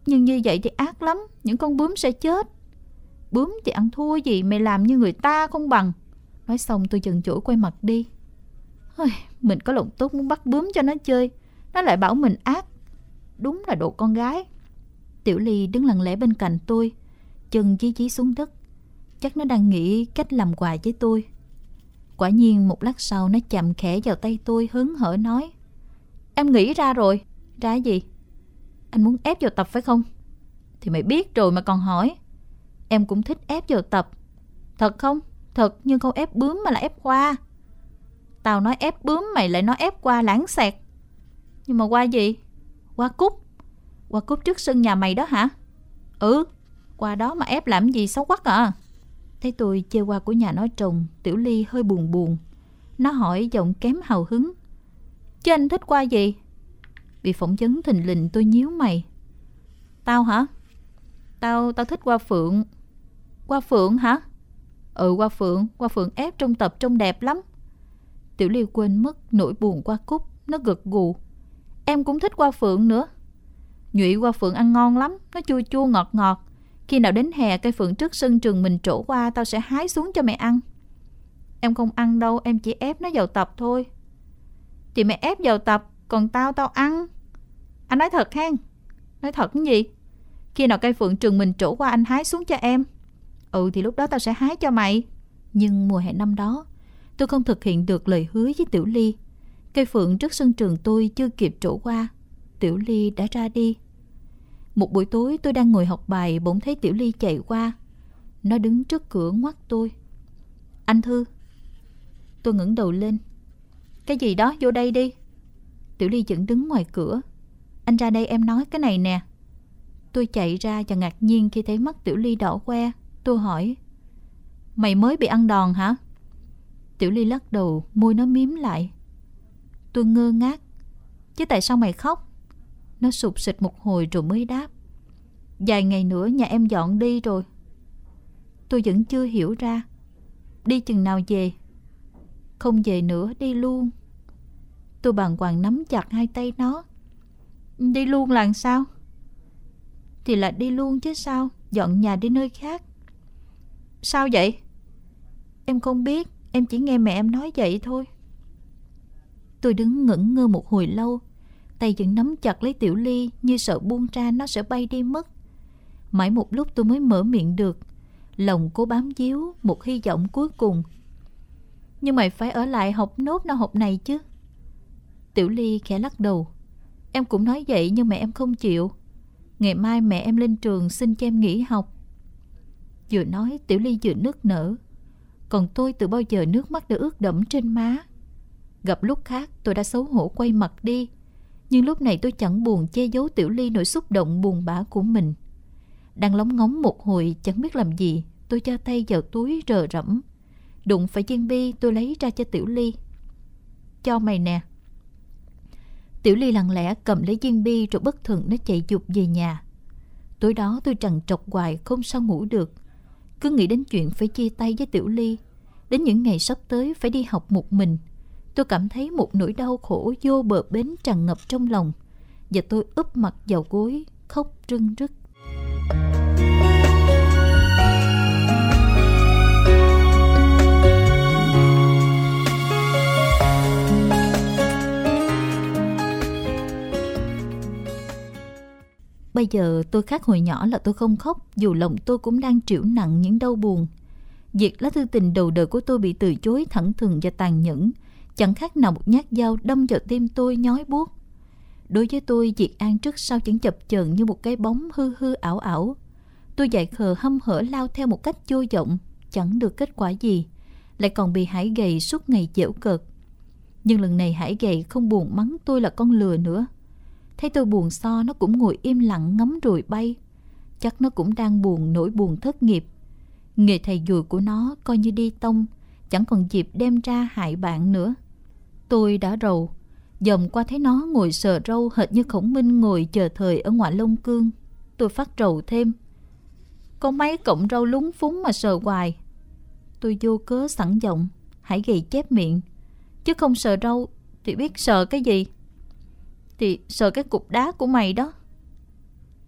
Nhưng như vậy thì ác lắm, những con bướm sẽ chết. Bướm thì ăn thua gì, mày làm như người ta không bằng. Nói xong tôi chần chủi quay mặt đi. Ôi, mình có lòng tốt muốn bắt bướm cho nó chơi. Nó lại bảo mình ác. Đúng là đồ con gái. Tiểu Ly đứng lặng lẽ bên cạnh tôi. Chân chí chí xuống đất. Chắc nó đang nghĩ cách làm quà với tôi. Quả nhiên một lát sau nó chậm khẽ vào tay tôi hớn hở nói. Em nghĩ ra rồi. Ra gì? Anh muốn ép vào tập phải không? Thì mày biết rồi mà còn hỏi. Em cũng thích ép vào tập. Thật không? Thật nhưng không ép bướm mà là ép qua Tao nói ép bướm mày lại nói ép qua lãng xẹt. Nhưng mà qua gì? Qua cúc. Qua cúc trước sân nhà mày đó hả? Ừ, qua đó mà ép làm gì xấu quắc à. Thấy tôi chê qua của nhà nó trồng, Tiểu Ly hơi buồn buồn. Nó hỏi giọng kém hào hứng. Chứ anh thích qua gì? Bị phỏng vấn thình lình tôi nhíu mày. Tao hả? Tao, tao thích qua phượng. Qua phượng hả? Ừ qua phượng, qua phượng ép trong tập trông đẹp lắm. Tiểu Ly quên mất nỗi buồn qua cúc, nó gật gù. Em cũng thích qua phượng nữa. Nhụy qua phượng ăn ngon lắm, nó chua chua ngọt ngọt. Khi nào đến hè cây phượng trước sân trường mình trổ qua tao sẽ hái xuống cho mẹ ăn. Em không ăn đâu, em chỉ ép nó vào tập thôi. Thì mẹ ép vào tập, còn tao tao ăn. Anh nói thật hen. Nói thật cái gì? Khi nào cây phượng trường mình trổ qua anh hái xuống cho em. Ừ thì lúc đó tao sẽ hái cho mày. Nhưng mùa hè năm đó, tôi không thực hiện được lời hứa với Tiểu Ly. Cây phượng trước sân trường tôi chưa kịp trổ qua. Tiểu Ly đã ra đi. Một buổi tối tôi đang ngồi học bài bỗng thấy Tiểu Ly chạy qua. Nó đứng trước cửa ngoắt tôi. Anh Thư. Tôi ngẩng đầu lên. Cái gì đó vô đây đi. Tiểu Ly vẫn đứng ngoài cửa. Anh ra đây em nói cái này nè. Tôi chạy ra và ngạc nhiên khi thấy mắt Tiểu Ly đỏ que. Tôi hỏi. Mày mới bị ăn đòn hả? Tiểu Ly lắc đầu, môi nó miếm lại. Tôi ngơ ngác. Chứ tại sao mày khóc? Nó sụp sịch một hồi rồi mới đáp. Vài ngày nữa nhà em dọn đi rồi. Tôi vẫn chưa hiểu ra. Đi chừng nào về? Không về nữa, đi luôn. Tôi bàng hoàng nắm chặt hai tay nó. Đi luôn là sao? Thì là đi luôn chứ sao, dọn nhà đi nơi khác. Sao vậy? Em không biết, em chỉ nghe mẹ em nói vậy thôi. Tôi đứng ngẩn ngơ một hồi lâu, tay vẫn nắm chặt lấy tiểu ly như sợ buông ra nó sẽ bay đi mất. Mãi một lúc tôi mới mở miệng được, lòng cố bám díu một hy vọng cuối cùng. Nhưng mày phải ở lại học nốt năm học này chứ. Tiểu Ly khẽ lắc đầu. Em cũng nói vậy nhưng mẹ em không chịu. Ngày mai mẹ em lên trường xin cho em nghỉ học. Vừa nói Tiểu Ly vừa nước nở. Còn tôi từ bao giờ nước mắt đã ướt đẫm trên má. Gặp lúc khác tôi đã xấu hổ quay mặt đi. Nhưng lúc này tôi chẳng buồn che giấu Tiểu Ly nỗi xúc động buồn bã của mình. Đang lóng ngóng một hồi chẳng biết làm gì, tôi cho tay vào túi rờ rẫm. Đụng phải viên bi tôi lấy ra cho Tiểu Ly. Cho mày nè. Tiểu Ly lặng lẽ cầm lấy viên bi rồi bất thường nó chạy dục về nhà. Tối đó tôi trằn trọc hoài không sao ngủ được. Cứ nghĩ đến chuyện phải chia tay với Tiểu Ly. Đến những ngày sắp tới phải đi học một mình. Tôi cảm thấy một nỗi đau khổ vô bờ bến tràn ngập trong lòng. Và tôi úp mặt vào gối, khóc rưng rức. Bây giờ tôi khác hồi nhỏ là tôi không khóc dù lòng tôi cũng đang chịu nặng những đau buồn. Việc lá thư tình đầu đời của tôi bị từ chối thẳng thừng và tàn nhẫn chẳng khác nào một nhát dao đâm vào tim tôi nhói buốt. Đối với tôi, Diệt An trước sau chẳng chập chờn như một cái bóng hư hư ảo ảo. Tôi dại khờ hâm hở lao theo một cách vô vọng, chẳng được kết quả gì, lại còn bị Hải gầy suốt ngày dễu cợt. Nhưng lần này Hải gầy không buồn mắng tôi là con lừa nữa. Thấy tôi buồn so nó cũng ngồi im lặng ngắm rồi bay. Chắc nó cũng đang buồn nỗi buồn thất nghiệp. Nghề thầy dùi của nó coi như đi tông, chẳng còn dịp đem ra hại bạn nữa. Tôi đã rầu, dòm qua thấy nó ngồi sờ râu hệt như khổng minh ngồi chờ thời ở ngoại Long Cương. Tôi phát rầu thêm. Có mấy cọng râu lúng phúng mà sờ hoài. Tôi vô cớ sẵn giọng, hãy gầy chép miệng. Chứ không sờ râu thì biết sờ cái gì. Thì sờ cái cục đá của mày đó.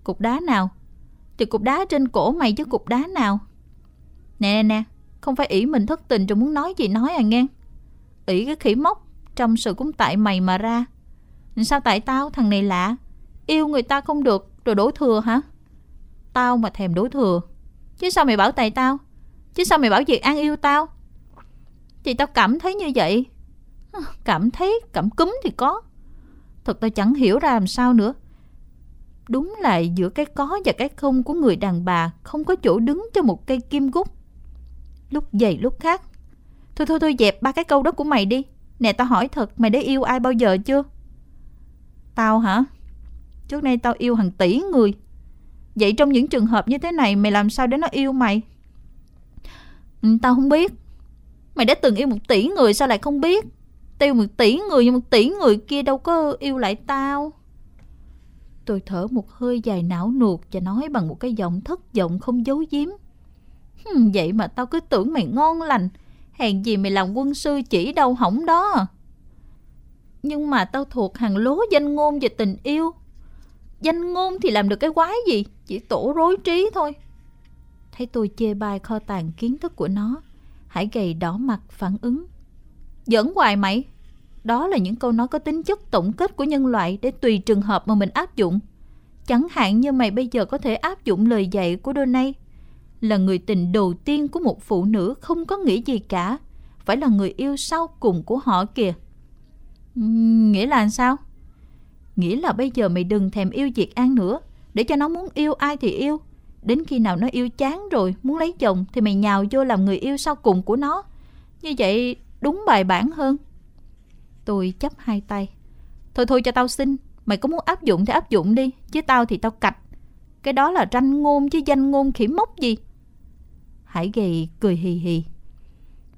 Cục đá nào? Thì cục đá trên cổ mày chứ cục đá nào? Nè nè nè, không phải ỷ mình thất tình rồi muốn nói gì nói à nghe. ỷ cái khỉ mốc trong sự cũng tại mày mà ra. Sao tại tao, thằng này lạ? Yêu người ta không được, Rồi đổ thừa hả? Tao mà thèm đổ thừa. Chứ sao mày bảo tại tao? Chứ sao mày bảo việc an yêu tao? Thì tao cảm thấy như vậy. Cảm thấy, cảm cúm thì có. Thật tao chẳng hiểu ra làm sao nữa. Đúng là giữa cái có và cái không của người đàn bà Không có chỗ đứng cho một cây kim gút Lúc dày lúc khác Thôi thôi thôi, dẹp ba cái câu đó của mày đi. Nè tao hỏi thật Mày đã yêu ai bao giờ chưa? Tao hả? Trước nay tao yêu hàng tỷ người. Vậy trong những trường hợp như thế này Mày làm sao để nó yêu mày? Ừ, Tao không biết. Mày đã từng yêu một tỷ người sao lại không biết? Yêu một tỷ người nhưng một tỷ người kia đâu có yêu lại tao. Tôi thở một hơi dài não nuột Và nói bằng một cái giọng thất vọng không giấu giếm. Vậy mà tao cứ tưởng mày ngon lành. Hèn gì mày làm quân sư chỉ đâu hỏng đó. Nhưng mà tao thuộc hàng lố danh ngôn về tình yêu. Danh ngôn thì làm được cái quái gì? Chỉ tổ rối trí thôi. Thấy tôi chê bai kho tàng kiến thức của nó, Hải gầy đỏ mặt phản ứng. Giỡn hoài mày. Đó là những câu nói có tính chất tổng kết của nhân loại Để tùy trường hợp mà mình áp dụng. Chẳng hạn như mày bây giờ có thể áp dụng lời dạy của đôi nay là người tình đầu tiên của một phụ nữ không có nghĩ gì cả, phải là người yêu sau cùng của họ kìa. Nghĩa là sao? Nghĩa là bây giờ mày đừng thèm yêu Diệt An nữa, để cho nó muốn yêu ai thì yêu. Đến khi nào nó yêu chán rồi, muốn lấy chồng thì mày nhào vô làm người yêu sau cùng của nó. Như vậy đúng bài bản hơn. Tôi chấp hai tay. Thôi thôi cho tao xin, mày có muốn áp dụng thì áp dụng đi, chứ tao thì tao cạch. Cái đó là ranh ngôn chứ danh ngôn khỉ mốc gì. Hải gầy cười hì hì.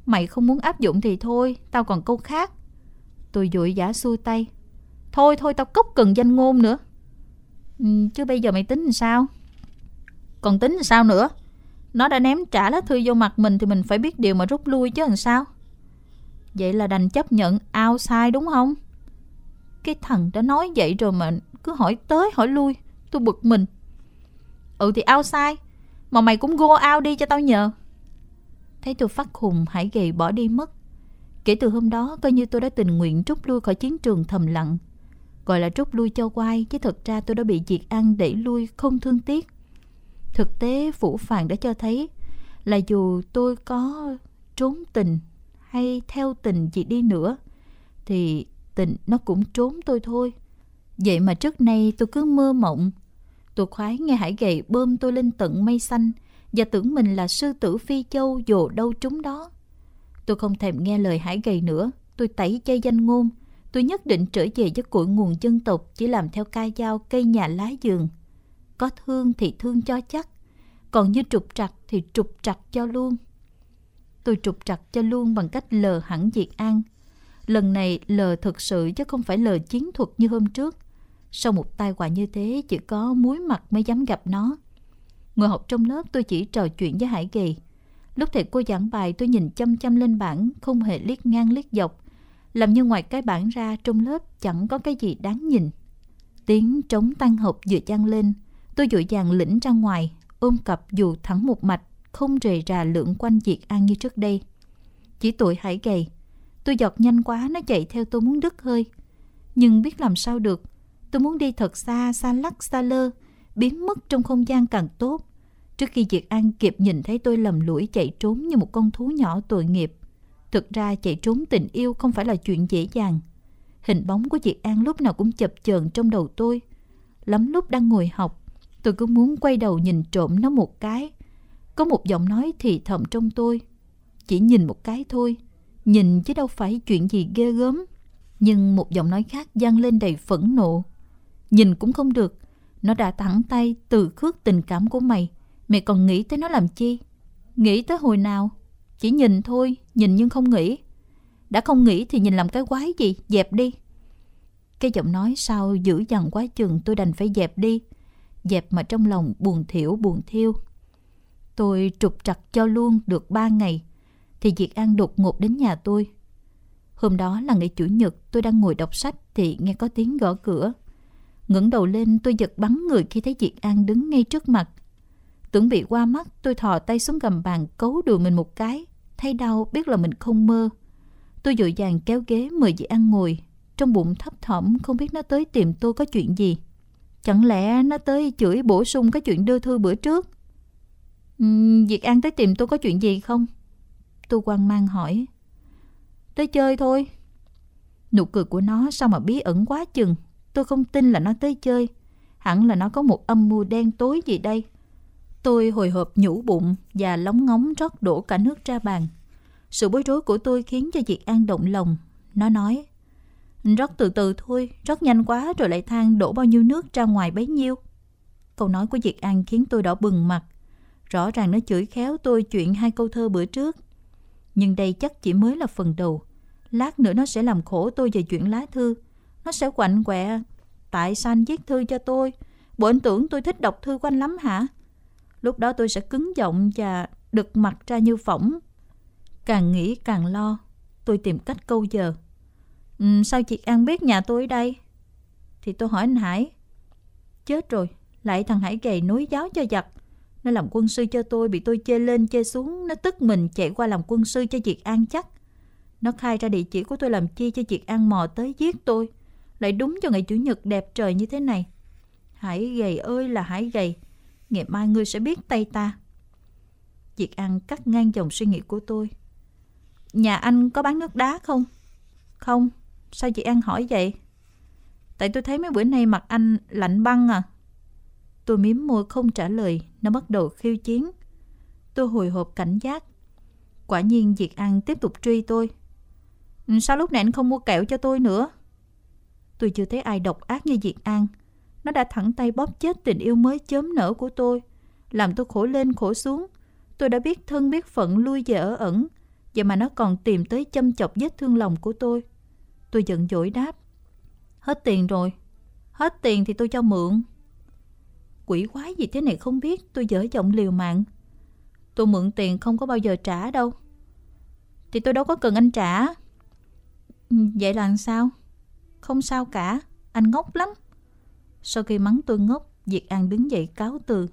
Mày không muốn áp dụng thì thôi, tao còn câu khác. Tôi vội giả xua tay. Thôi thôi tao cốc cần danh ngôn nữa. Ừ, chứ bây giờ mày tính làm sao? Còn tính làm sao nữa? Nó đã ném trả lá thư vô mặt mình thì mình phải biết điều mà rút lui chứ làm sao? Vậy là đành chấp nhận ao sai đúng không? Cái thằng đã nói vậy rồi mà cứ hỏi tới hỏi lui. Tôi bực mình. Ừ thì ao sai. Mà mày cũng go ao đi cho tao nhờ. Thấy tôi phát khùng, Hải gầy bỏ đi mất. Kể từ hôm đó, coi như tôi đã tình nguyện rút lui khỏi chiến trường thầm lặng. Gọi là rút lui cho quay chứ thực ra tôi đã bị diệt ăn đẩy lui không thương tiếc. Thực tế, Vũ Phàng đã cho thấy là dù tôi có trốn tình hay theo tình gì đi nữa, thì tình nó cũng trốn tôi thôi. Vậy mà trước nay tôi cứ mơ mộng. Tôi khoái nghe hải gậy bơm tôi lên tận mây xanh và tưởng mình là sư tử phi châu dồ đâu trúng đó. Tôi không thèm nghe lời hải gầy nữa. Tôi tẩy chay danh ngôn. Tôi nhất định trở về với cội nguồn dân tộc chỉ làm theo ca dao cây nhà lá giường. Có thương thì thương cho chắc. Còn như trục trặc thì trục trặc cho luôn. Tôi trục trặc cho luôn bằng cách lờ hẳn Diệt An. Lần này lờ thực sự chứ không phải lờ chiến thuật như hôm trước. Sau một tai họa như thế chỉ có muối mặt mới dám gặp nó. Ngồi học trong lớp tôi chỉ trò chuyện với Hải Kỳ. Lúc thầy cô giảng bài tôi nhìn chăm chăm lên bảng, không hề liếc ngang liếc dọc. Làm như ngoài cái bảng ra trong lớp chẳng có cái gì đáng nhìn. Tiếng trống tăng học vừa chăng lên, tôi dội dàng lĩnh ra ngoài, ôm cặp dù thẳng một mạch, không rề rà lượn quanh Diệt An như trước đây. Chỉ tuổi Hải gầy, tôi giọt nhanh quá nó chạy theo tôi muốn đứt hơi. Nhưng biết làm sao được, tôi muốn đi thật xa, xa lắc, xa lơ, biến mất trong không gian càng tốt. Trước khi Diệt An kịp nhìn thấy tôi lầm lũi chạy trốn như một con thú nhỏ tội nghiệp. Thực ra chạy trốn tình yêu không phải là chuyện dễ dàng. Hình bóng của Diệt An lúc nào cũng chập chờn trong đầu tôi. Lắm lúc đang ngồi học, tôi cứ muốn quay đầu nhìn trộm nó một cái. Có một giọng nói thì thầm trong tôi. Chỉ nhìn một cái thôi. Nhìn chứ đâu phải chuyện gì ghê gớm. Nhưng một giọng nói khác vang lên đầy phẫn nộ. Nhìn cũng không được. Nó đã thẳng tay từ khước tình cảm của mày. Mày còn nghĩ tới nó làm chi? Nghĩ tới hồi nào? Chỉ nhìn thôi, nhìn nhưng không nghĩ. Đã không nghĩ thì nhìn làm cái quái gì, dẹp đi. Cái giọng nói sao dữ dằn quá chừng tôi đành phải dẹp đi. Dẹp mà trong lòng buồn thiểu buồn thiêu. Tôi trục trặc cho luôn được ba ngày. Thì Diệt An đột ngột đến nhà tôi. Hôm đó là ngày Chủ nhật tôi đang ngồi đọc sách thì nghe có tiếng gõ cửa ngẩng đầu lên tôi giật bắn người khi thấy Diệt An đứng ngay trước mặt. Tưởng bị qua mắt, tôi thò tay xuống gầm bàn cấu đùi mình một cái. Thấy đau, biết là mình không mơ. Tôi dội dàng kéo ghế mời Diệt An ngồi. Trong bụng thấp thỏm không biết nó tới tìm tôi có chuyện gì. Chẳng lẽ nó tới chửi bổ sung cái chuyện đưa thư bữa trước? Uhm, Diệt An tới tìm tôi có chuyện gì không? Tôi quan mang hỏi. Tới chơi thôi. Nụ cười của nó sao mà bí ẩn quá chừng. Tôi không tin là nó tới chơi. Hẳn là nó có một âm mưu đen tối gì đây. Tôi hồi hộp nhũ bụng và lóng ngóng rót đổ cả nước ra bàn. Sự bối rối của tôi khiến cho Diệt An động lòng. Nó nói, rót từ từ thôi, rót nhanh quá rồi lại than đổ bao nhiêu nước ra ngoài bấy nhiêu. Câu nói của Diệt An khiến tôi đỏ bừng mặt. Rõ ràng nó chửi khéo tôi chuyện hai câu thơ bữa trước. Nhưng đây chắc chỉ mới là phần đầu. Lát nữa nó sẽ làm khổ tôi về chuyện lá thư. Nó sẽ quạnh quẹ. Tại sao anh viết thư cho tôi? Bộ anh tưởng tôi thích đọc thư của anh lắm hả? Lúc đó tôi sẽ cứng giọng và đực mặt ra như phỏng. Càng nghĩ càng lo, tôi tìm cách câu giờ. Ừ, sao chị An biết nhà tôi ở đây? Thì tôi hỏi anh Hải. Chết rồi, lại thằng Hải gầy nối giáo cho giặc. Nó làm quân sư cho tôi, bị tôi chê lên chê xuống, nó tức mình chạy qua làm quân sư cho Diệt An chắc. Nó khai ra địa chỉ của tôi làm chi cho Diệt An mò tới giết tôi. Lại đúng cho ngày Chủ nhật đẹp trời như thế này. Hải gầy ơi là hải gầy ngày mai ngươi sẽ biết tay ta. Diệt An cắt ngang dòng suy nghĩ của tôi. Nhà anh có bán nước đá không? Không, sao chị An hỏi vậy? Tại tôi thấy mấy bữa nay mặt anh lạnh băng à. Tôi miếm môi không trả lời, nó bắt đầu khiêu chiến. Tôi hồi hộp cảnh giác. Quả nhiên Diệt An tiếp tục truy tôi. Ừ, sao lúc này anh không mua kẹo cho tôi nữa? Tôi chưa thấy ai độc ác như Diệt An. Nó đã thẳng tay bóp chết tình yêu mới chớm nở của tôi, làm tôi khổ lên khổ xuống. Tôi đã biết thân biết phận lui về ở ẩn, vậy mà nó còn tìm tới châm chọc vết thương lòng của tôi. Tôi giận dỗi đáp. Hết tiền rồi. Hết tiền thì tôi cho mượn. Quỷ quái gì thế này không biết Tôi dở giọng liều mạng Tôi mượn tiền không có bao giờ trả đâu Thì tôi đâu có cần anh trả ừ, Vậy là sao không sao cả Anh ngốc lắm. Sau khi mắng tôi ngốc Diệt An đứng dậy cáo từ.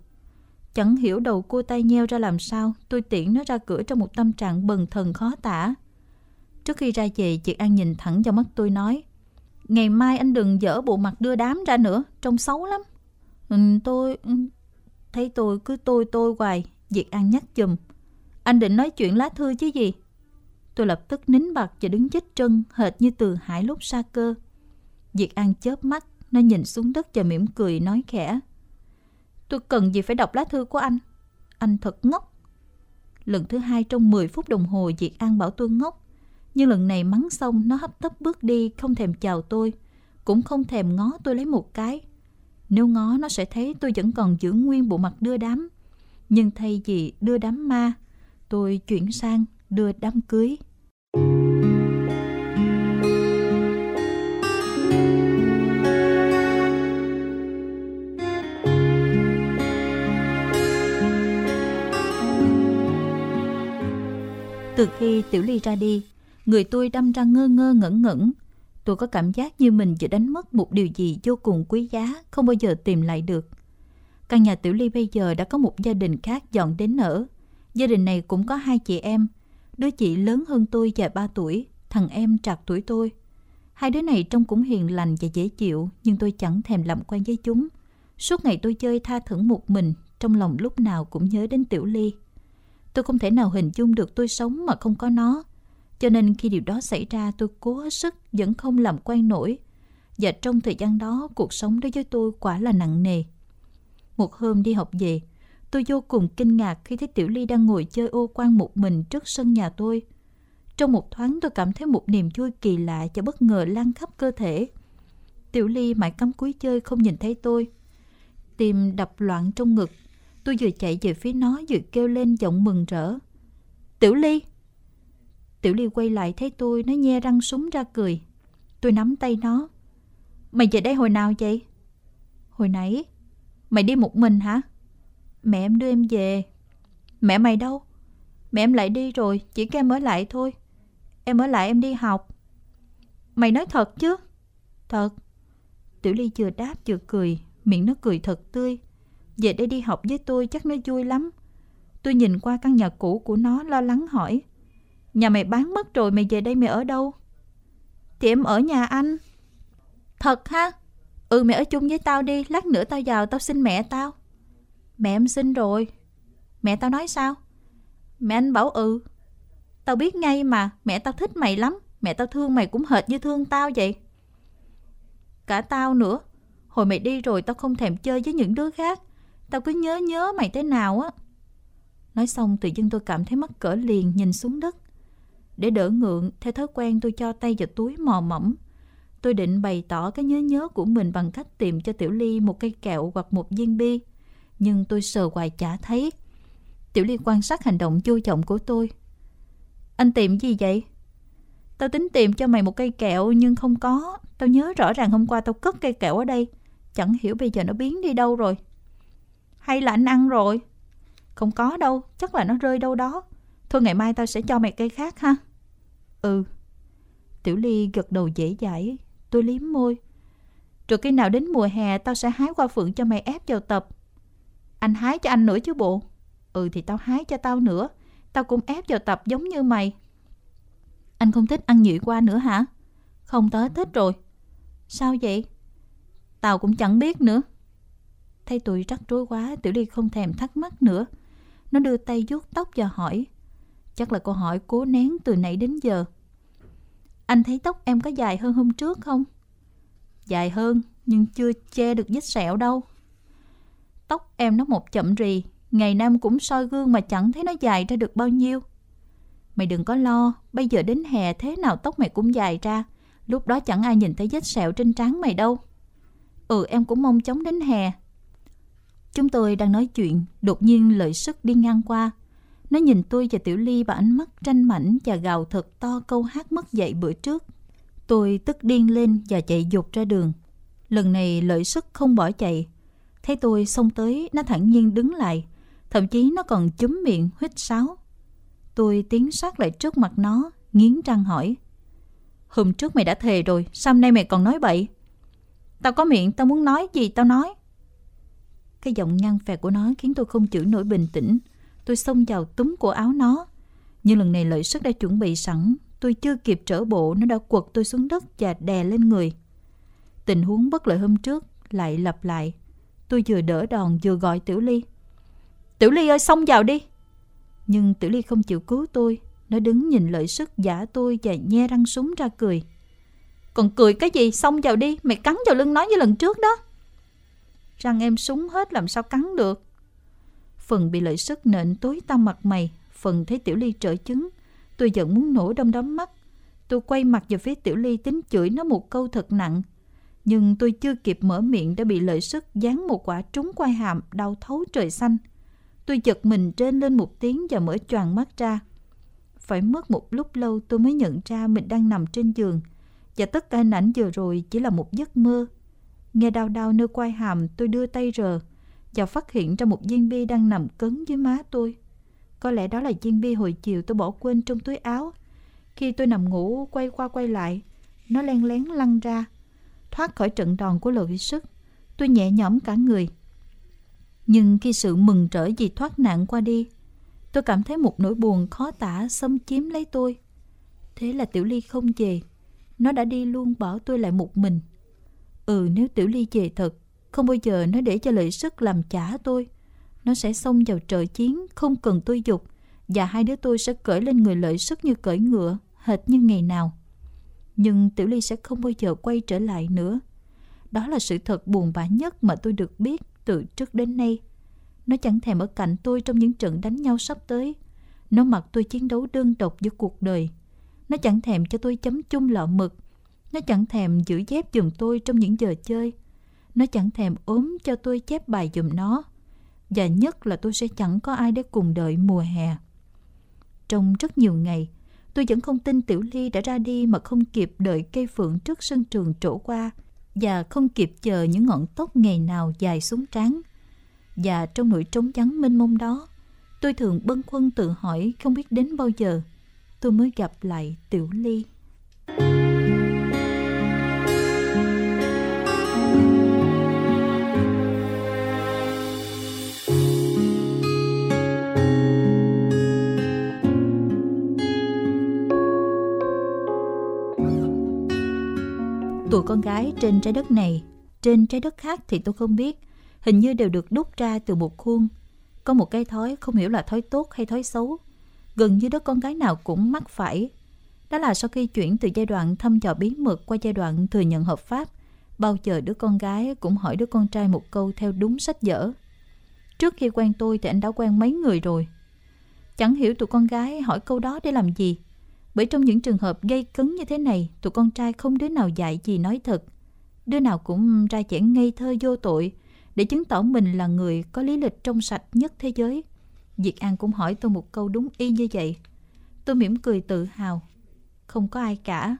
Chẳng hiểu đầu cua tay nheo ra làm sao Tôi tiễn nó ra cửa trong một tâm trạng bần thần khó tả. Trước khi ra về Diệt An nhìn thẳng vào mắt tôi nói Ngày mai anh đừng dở bộ mặt đưa đám ra nữa Trông xấu lắm. Ừ, Tôi... Ừ, thấy tôi cứ tôi tôi hoài Diệt An nhắc chùm. Anh định nói chuyện lá thư chứ gì? Tôi lập tức nín bặt và đứng chết chân Hệt như từ hải lúc xa cơ. Diệt An chớp mắt, Nó nhìn xuống đất và mỉm cười nói khẽ. Tôi cần gì phải đọc lá thư của anh? Anh thật ngốc. Lần thứ hai trong 10 phút đồng hồ Diệt An bảo tôi ngốc. Nhưng lần này mắng xong, nó hấp tấp bước đi, Không thèm chào tôi, Cũng không thèm ngó tôi lấy một cái. Nếu ngó, nó sẽ thấy tôi vẫn còn giữ nguyên bộ mặt đưa đám. Nhưng thay vì đưa đám ma, Tôi chuyển sang đưa đám cưới. Từ khi Tiểu Ly ra đi, người tôi đâm ra ngơ ngơ ngẩn ngẩn. Tôi có cảm giác như mình vừa đánh mất một điều gì vô cùng quý giá, không bao giờ tìm lại được. Căn nhà Tiểu Ly bây giờ đã có một gia đình khác dọn đến ở. Gia đình này cũng có hai chị em. Đứa chị lớn hơn tôi vài ba tuổi, thằng em trạc tuổi tôi. Hai đứa này trông cũng hiền lành và dễ chịu, nhưng tôi chẳng thèm làm quen với chúng. Suốt ngày tôi chơi tha thẩn một mình, trong lòng lúc nào cũng nhớ đến Tiểu Ly. Tôi không thể nào hình dung được tôi sống mà không có nó. Cho nên khi điều đó xảy ra tôi cố hết sức vẫn không làm quen nổi. Và trong thời gian đó cuộc sống đối với tôi quả là nặng nề. Một hôm đi học về, tôi vô cùng kinh ngạc khi thấy Tiểu Ly đang ngồi chơi ô quan một mình trước sân nhà tôi. Trong một thoáng tôi cảm thấy một niềm vui kỳ lạ và bất ngờ lan khắp cơ thể. Tiểu Ly mãi cắm cúi chơi không nhìn thấy tôi. Tim đập loạn trong ngực, Tôi vừa chạy về phía nó vừa kêu lên giọng mừng rỡ. Tiểu Ly! Tiểu Ly quay lại thấy tôi, nó nhe răng súng ra cười. Tôi nắm tay nó. Mày về đây hồi nào vậy? Hồi nãy. Mày đi một mình hả? Mẹ em đưa em về. Mẹ mày đâu? Mẹ em lại đi rồi, chỉ kêu em ở lại thôi. Em ở lại em đi học. Mày nói thật chứ? Thật. Tiểu Ly vừa đáp vừa cười, miệng nó cười thật tươi. Về đây đi học với tôi chắc nó vui lắm. Tôi nhìn qua căn nhà cũ của nó lo lắng hỏi. Nhà mày bán mất rồi mày về đây mày ở đâu? Thì em ở nhà anh. Thật ha? Ừ mày ở chung với tao đi, lát nữa tao vào tao xin mẹ tao. Mẹ em xin rồi. Mẹ tao nói sao? Mẹ anh bảo ừ. Tao biết ngay mà, mẹ tao thích mày lắm. Mẹ tao thương mày cũng hệt như thương tao vậy. Cả tao nữa. Hồi mày đi rồi tao không thèm chơi với những đứa khác. Tao cứ nhớ nhớ mày thế nào á. Nói xong tự dưng tôi cảm thấy mắc cỡ liền nhìn xuống đất. Để đỡ ngượng, theo thói quen tôi cho tay vào túi mò mẫm. Tôi định bày tỏ cái nhớ nhớ của mình bằng cách tìm cho Tiểu Ly một cây kẹo hoặc một viên bi. Nhưng tôi sờ hoài chả thấy. Tiểu Ly quan sát hành động chua trọng của tôi. Anh tìm gì vậy? Tao tính tìm cho mày một cây kẹo nhưng không có. Tao nhớ rõ ràng hôm qua tao cất cây kẹo ở đây. Chẳng hiểu bây giờ nó biến đi đâu rồi. Hay là anh ăn rồi? Không có đâu, chắc là nó rơi đâu đó. Thôi ngày mai tao sẽ cho mày cây khác ha. Ừ. Tiểu Ly gật đầu dễ dãi, tôi liếm môi. Rồi khi nào đến mùa hè tao sẽ hái qua phượng cho mày ép vào tập. Anh hái cho anh nữa chứ bộ. Ừ thì tao hái cho tao nữa. Tao cũng ép vào tập giống như mày. Anh không thích ăn nhụy qua nữa hả? Không tớ thích rồi. Sao vậy? Tao cũng chẳng biết nữa. Thấy tôi rắc rối quá, Tiểu Ly không thèm thắc mắc nữa. Nó đưa tay vuốt tóc và hỏi. Chắc là câu hỏi cố nén từ nãy đến giờ. Anh thấy tóc em có dài hơn hôm trước không? Dài hơn, nhưng chưa che được vết sẹo đâu. Tóc em nó một chậm rì, ngày nam cũng soi gương mà chẳng thấy nó dài ra được bao nhiêu. Mày đừng có lo, bây giờ đến hè thế nào tóc mày cũng dài ra. Lúc đó chẳng ai nhìn thấy vết sẹo trên trán mày đâu. Ừ em cũng mong chóng đến hè Chúng tôi đang nói chuyện, đột nhiên lợi sức đi ngang qua. Nó nhìn tôi và Tiểu Ly bằng ánh mắt tranh mảnh và gào thật to câu hát mất dậy bữa trước. Tôi tức điên lên và chạy dục ra đường. Lần này lợi sức không bỏ chạy. Thấy tôi xông tới, nó thẳng nhiên đứng lại. Thậm chí nó còn chúm miệng huýt sáo. Tôi tiến sát lại trước mặt nó, nghiến răng hỏi. Hôm trước mày đã thề rồi, sao hôm nay mày còn nói bậy? Tao có miệng, tao muốn nói gì tao nói. Cái giọng nhăn phẹt của nó khiến tôi không chịu nổi bình tĩnh. Tôi xông vào túm cổ áo nó. Nhưng lần này lợi sức đã chuẩn bị sẵn. Tôi chưa kịp trở bộ, nó đã quật tôi xuống đất và đè lên người. Tình huống bất lợi hôm trước lại lặp lại. Tôi vừa đỡ đòn vừa gọi Tiểu Ly. Tiểu Ly ơi, xông vào đi! Nhưng Tiểu Ly không chịu cứu tôi. Nó đứng nhìn lợi sức giả tôi và nhe răng súng ra cười. Còn cười cái gì? Xông vào đi, mày cắn vào lưng nó như lần trước đó. Răng em súng hết làm sao cắn được. Phần bị lợi sức nện tối tăm mặt mày, phần thấy Tiểu Ly trở chứng. Tôi giận muốn nổ đom đóm mắt. Tôi quay mặt về phía Tiểu Ly tính chửi nó một câu thật nặng. Nhưng tôi chưa kịp mở miệng đã bị lợi sức dán một quả trúng quai hàm đau thấu trời xanh. Tôi giật mình trên lên một tiếng và mở choàng mắt ra. Phải mất một lúc lâu tôi mới nhận ra mình đang nằm trên giường và tất cả hình ảnh vừa rồi chỉ là một giấc mơ. Nghe đau đau nơi quai hàm tôi đưa tay rờ và phát hiện ra một viên bi đang nằm cấn dưới má tôi. Có lẽ đó là viên bi hồi chiều tôi bỏ quên trong túi áo. Khi tôi nằm ngủ quay qua quay lại, nó len lén lăn ra. Thoát khỏi trận đòn của lội sức, tôi nhẹ nhõm cả người. Nhưng khi sự mừng rỡ vì thoát nạn qua đi, tôi cảm thấy một nỗi buồn khó tả xâm chiếm lấy tôi. Thế là Tiểu Ly không về. Nó đã đi luôn bỏ tôi lại một mình. Ừ nếu Tiểu Ly về thật, không bao giờ nó để cho lợi sức làm trả tôi. Nó sẽ xông vào trợ chiến, không cần tôi dục. Và hai đứa tôi sẽ cởi lên người lợi sức như cởi ngựa, hệt như ngày nào. Nhưng Tiểu Ly sẽ không bao giờ quay trở lại nữa. Đó là sự thật buồn bã nhất mà tôi được biết từ trước đến nay. Nó chẳng thèm ở cạnh tôi trong những trận đánh nhau sắp tới. Nó mặc tôi chiến đấu đơn độc với cuộc đời. Nó chẳng thèm cho tôi chấm chung lọ mực. Nó chẳng thèm giữ dép giùm tôi trong những giờ chơi. Nó chẳng thèm ốm cho tôi chép bài giùm nó. Và nhất là tôi sẽ chẳng có ai để cùng đợi mùa hè. Trong rất nhiều ngày, tôi vẫn không tin Tiểu Ly đã ra đi mà không kịp đợi cây phượng trước sân trường trổ qua và không kịp chờ những ngọn tóc ngày nào dài xuống trán. Và trong nỗi trống vắng mênh mông đó, tôi thường bâng khuâng tự hỏi không biết đến bao giờ tôi mới gặp lại Tiểu Ly. Tụi con gái trên trái đất này, trên trái đất khác thì tôi không biết, hình như đều được đúc ra từ một khuôn. Có một cái thói không hiểu là thói tốt hay thói xấu. Gần như đứa con gái nào cũng mắc phải. Đó là sau khi chuyển từ giai đoạn thăm dò bí mật qua giai đoạn thừa nhận hợp pháp, bao giờ đứa con gái cũng hỏi đứa con trai một câu theo đúng sách vở. Trước khi quen tôi thì anh đã quen mấy người rồi. Chẳng hiểu tụi con gái hỏi câu đó để làm gì. Bởi trong những trường hợp gây cấn như thế này, tụi con trai không đứa nào dạy gì nói thật. Đứa nào cũng ra trẻ ngây thơ vô tội để chứng tỏ mình là người có lý lịch trong sạch nhất thế giới. Diệt An cũng hỏi tôi một câu đúng y như vậy. Tôi mỉm cười tự hào. Không có ai cả.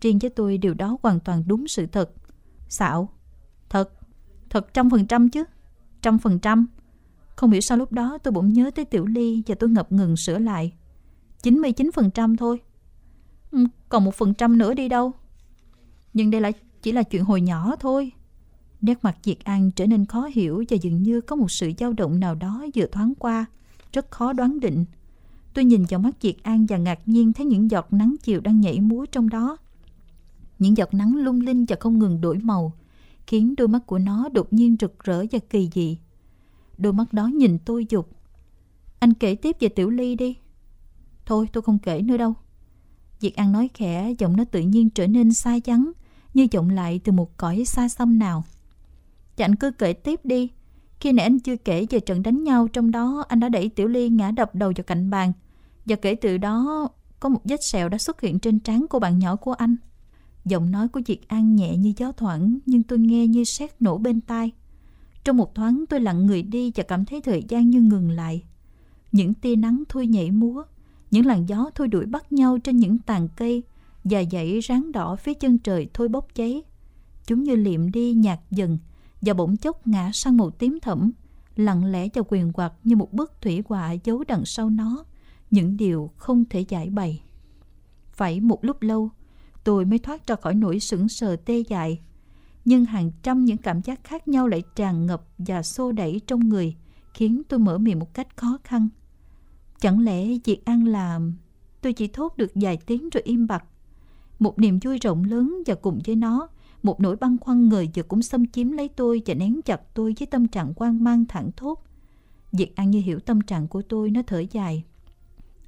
Riêng với tôi điều đó hoàn toàn đúng sự thật. Xạo. Thật. Thật trăm phần trăm chứ. Trăm phần trăm. Không hiểu sao lúc đó tôi bỗng nhớ tới Tiểu Ly và tôi ngập ngừng sửa lại. 99% thôi. Ừ, còn một phần trăm nữa đi đâu. Nhưng đây là chỉ là chuyện hồi nhỏ thôi. Nét mặt Diệt An trở nên khó hiểu và dường như có một sự dao động nào đó vừa thoáng qua, rất khó đoán định. Tôi nhìn vào mắt Diệt An và ngạc nhiên thấy những giọt nắng chiều đang nhảy múa trong đó. Những giọt nắng lung linh và không ngừng đổi màu, khiến đôi mắt của nó đột nhiên rực rỡ và kỳ dị. Đôi mắt đó nhìn tôi dục. Anh kể tiếp về Tiểu Ly đi. Thôi tôi không kể nữa đâu. Diệt An nói khẽ, giọng nó tự nhiên trở nên xa vắng, như vọng lại từ một cõi xa xăm nào. Thì anh cứ kể tiếp đi. Khi nãy anh chưa kể về trận đánh nhau trong đó anh đã đẩy Tiểu Ly ngã đập đầu vào cạnh bàn. Và kể từ đó có một vết sẹo đã xuất hiện trên trán của bạn nhỏ của anh. Giọng nói của Diệt An nhẹ như gió thoảng nhưng tôi nghe như sét nổ bên tai. Trong một thoáng tôi lặng người đi và cảm thấy thời gian như ngừng lại. Những tia nắng thôi nhảy múa, những làn gió thôi đuổi bắt nhau trên những tàn cây và dãy ráng đỏ phía chân trời thôi bốc cháy. Chúng như liệm đi nhạt dần và bỗng chốc ngã sang màu tím thẫm, lặng lẽ và quyền quạt như một bức thủy họa giấu đằng sau nó những điều không thể giải bày. Phải một lúc lâu, tôi mới thoát ra khỏi nỗi sững sờ tê dại. Nhưng hàng trăm những cảm giác khác nhau lại tràn ngập và xô đẩy trong người, khiến tôi mở miệng một cách khó khăn. Chẳng lẽ việc ăn làm... Tôi chỉ thốt được vài tiếng rồi im bặt. Một niềm vui rộng lớn và cùng với nó, một nỗi băn khoăn người giờ cũng xâm chiếm lấy tôi và nén chặt tôi với tâm trạng quan mang thẳng thốt. Việc ăn như hiểu tâm trạng của tôi nó thở dài.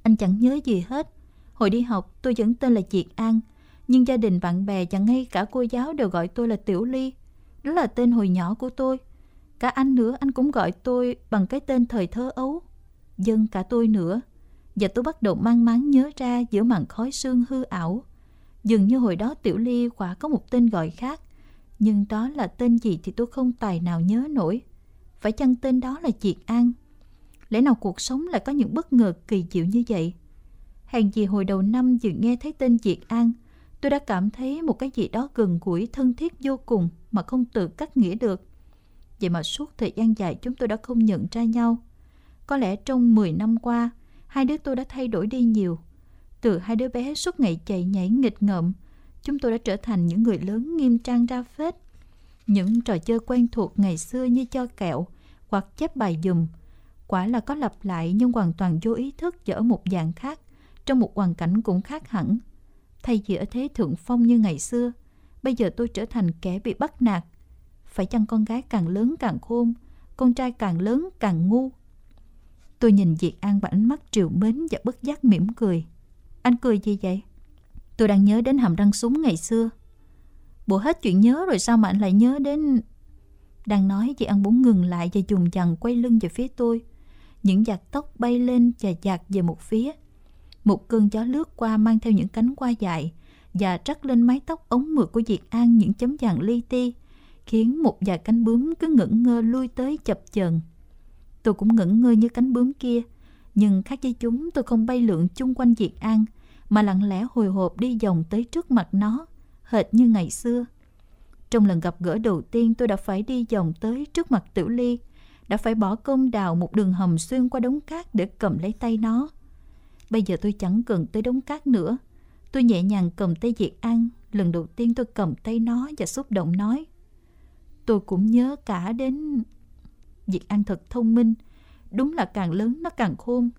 Anh chẳng nhớ gì hết. Hồi đi học tôi vẫn tên là Diệt An, nhưng gia đình bạn bè và ngay cả cô giáo đều gọi tôi là Tiểu Ly. Đó là tên hồi nhỏ của tôi. Cả anh nữa, anh cũng gọi tôi bằng cái tên thời thơ ấu. Dân cả tôi nữa. Và tôi bắt đầu mang máng nhớ ra giữa màn khói sương hư ảo. Dường như hồi đó Tiểu Ly quả có một tên gọi khác. Nhưng đó là tên gì thì tôi không tài nào nhớ nổi. Phải chăng tên đó là Diệt An? Lẽ nào cuộc sống lại có những bất ngờ kỳ diệu như vậy? Hàng gì hồi đầu năm vừa nghe thấy tên Diệt An, tôi đã cảm thấy một cái gì đó gần gũi thân thiết vô cùng mà không tự cắt nghĩa được. Vậy mà suốt thời gian dài chúng tôi đã không nhận ra nhau. Có lẽ trong 10 năm qua, hai đứa tôi đã thay đổi đi nhiều. Từ hai đứa bé suốt ngày chạy nhảy nghịch ngợm, chúng tôi đã trở thành những người lớn nghiêm trang ra phết. Những trò chơi quen thuộc ngày xưa như cho kẹo hoặc chép bài dùm, quả là có lặp lại nhưng hoàn toàn vô ý thức và ở một dạng khác, trong một hoàn cảnh cũng khác hẳn. Thay vì ở thế thượng phong như ngày xưa, bây giờ tôi trở thành kẻ bị bắt nạt. Phải chăng con gái càng lớn càng khôn, con trai càng lớn càng ngu? Tôi nhìn Diệt An bằng ánh mắt triều mến và bất giác mỉm cười. Anh cười gì vậy? Tôi đang nhớ đến hầm răng súng ngày xưa. Bộ hết chuyện nhớ rồi sao mà anh lại nhớ đến... Đang nói Diệt An bỗng ngừng lại và dùng dằn quay lưng về phía tôi. Những giặt tóc bay lên và dạt về một phía. Một cơn gió lướt qua mang theo những cánh hoa dài và trắc lên mái tóc ống mượt của Diệt An những chấm vàng li ti, khiến một vài cánh bướm cứ ngẩn ngơ lui tới chập chờn. Tôi cũng ngẩn ngơ như cánh bướm kia, nhưng khác với chúng tôi không bay lượn chung quanh Diệt An, mà lặng lẽ hồi hộp đi vòng tới trước mặt nó, hệt như ngày xưa. Trong lần gặp gỡ đầu tiên tôi đã phải đi vòng tới trước mặt Tiểu Ly, đã phải bỏ công đào một đường hầm xuyên qua đống cát để cầm lấy tay nó. Bây giờ tôi chẳng cần tới đống cát nữa. Tôi nhẹ nhàng cầm tay Diệt An, lần đầu tiên tôi cầm tay nó và xúc động nói. Tôi cũng nhớ cả đến... Diệt An thật thông minh, đúng là càng lớn nó càng khôn.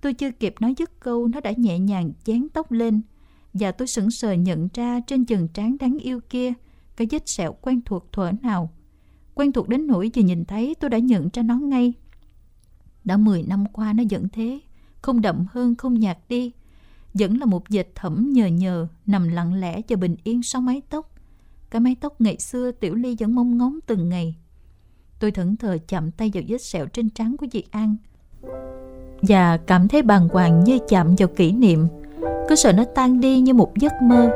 Tôi chưa kịp nói dứt câu nó đã nhẹ nhàng chén tóc lên và tôi sững sờ nhận ra trên chừng trán đáng yêu kia cái vết sẹo quen thuộc thuở nào. Quen thuộc đến nỗi vừa nhìn thấy tôi đã nhận ra nó ngay. Đã 10 năm qua nó vẫn thế, không đậm hơn, không nhạt đi. Vẫn là một vệt thẫm nhờ nhờ, nằm lặng lẽ và bình yên sau mái tóc. Cái mái tóc ngày xưa Tiểu Ly vẫn mong ngóng từng ngày. Tôi thẫn thờ chạm tay vào vết sẹo trên trán của Diệt An. Và cảm thấy bàng hoàng như chạm vào kỷ niệm. Cứ sợ nó tan đi như một giấc mơ.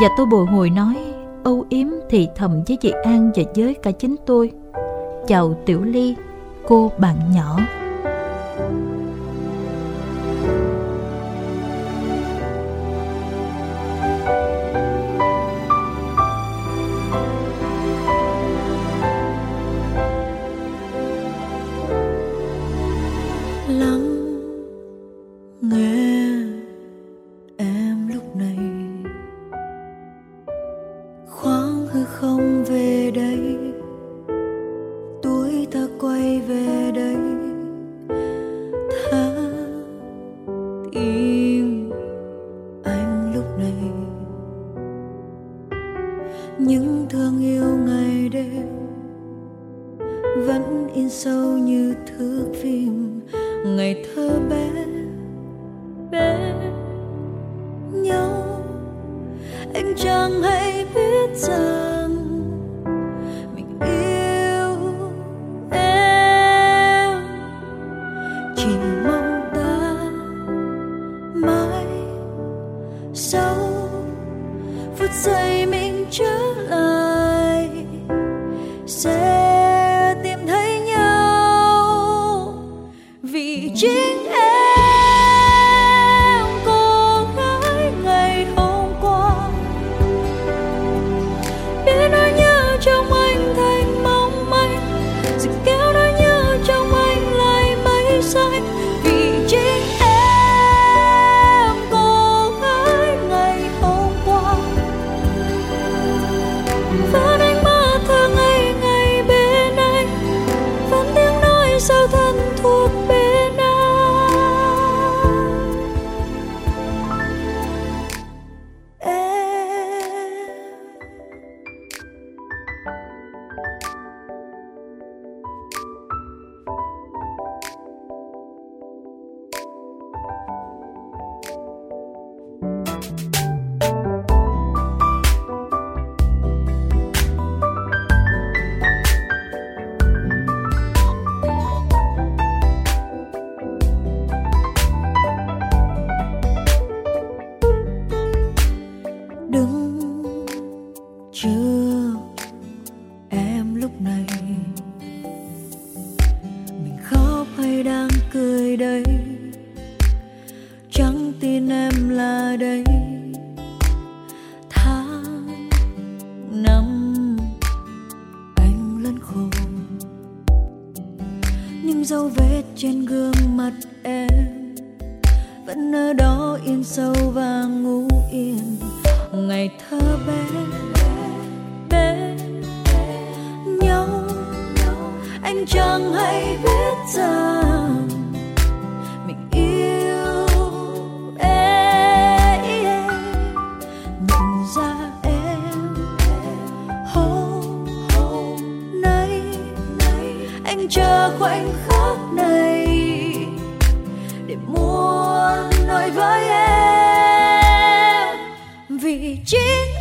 Và tôi bồi hồi nói âu yếm thì thầm với Diệt An và với cả chính tôi. Chào Tiểu Ly, cô bạn nhỏ. Dậy mình trở lại sẽ tìm thấy nhau. Vì chính chẳng hay biết rằng mình yêu em. Nhận ra em hôm hôm nay, anh chờ khoảnh khắc này để muốn nói với em. Vì chính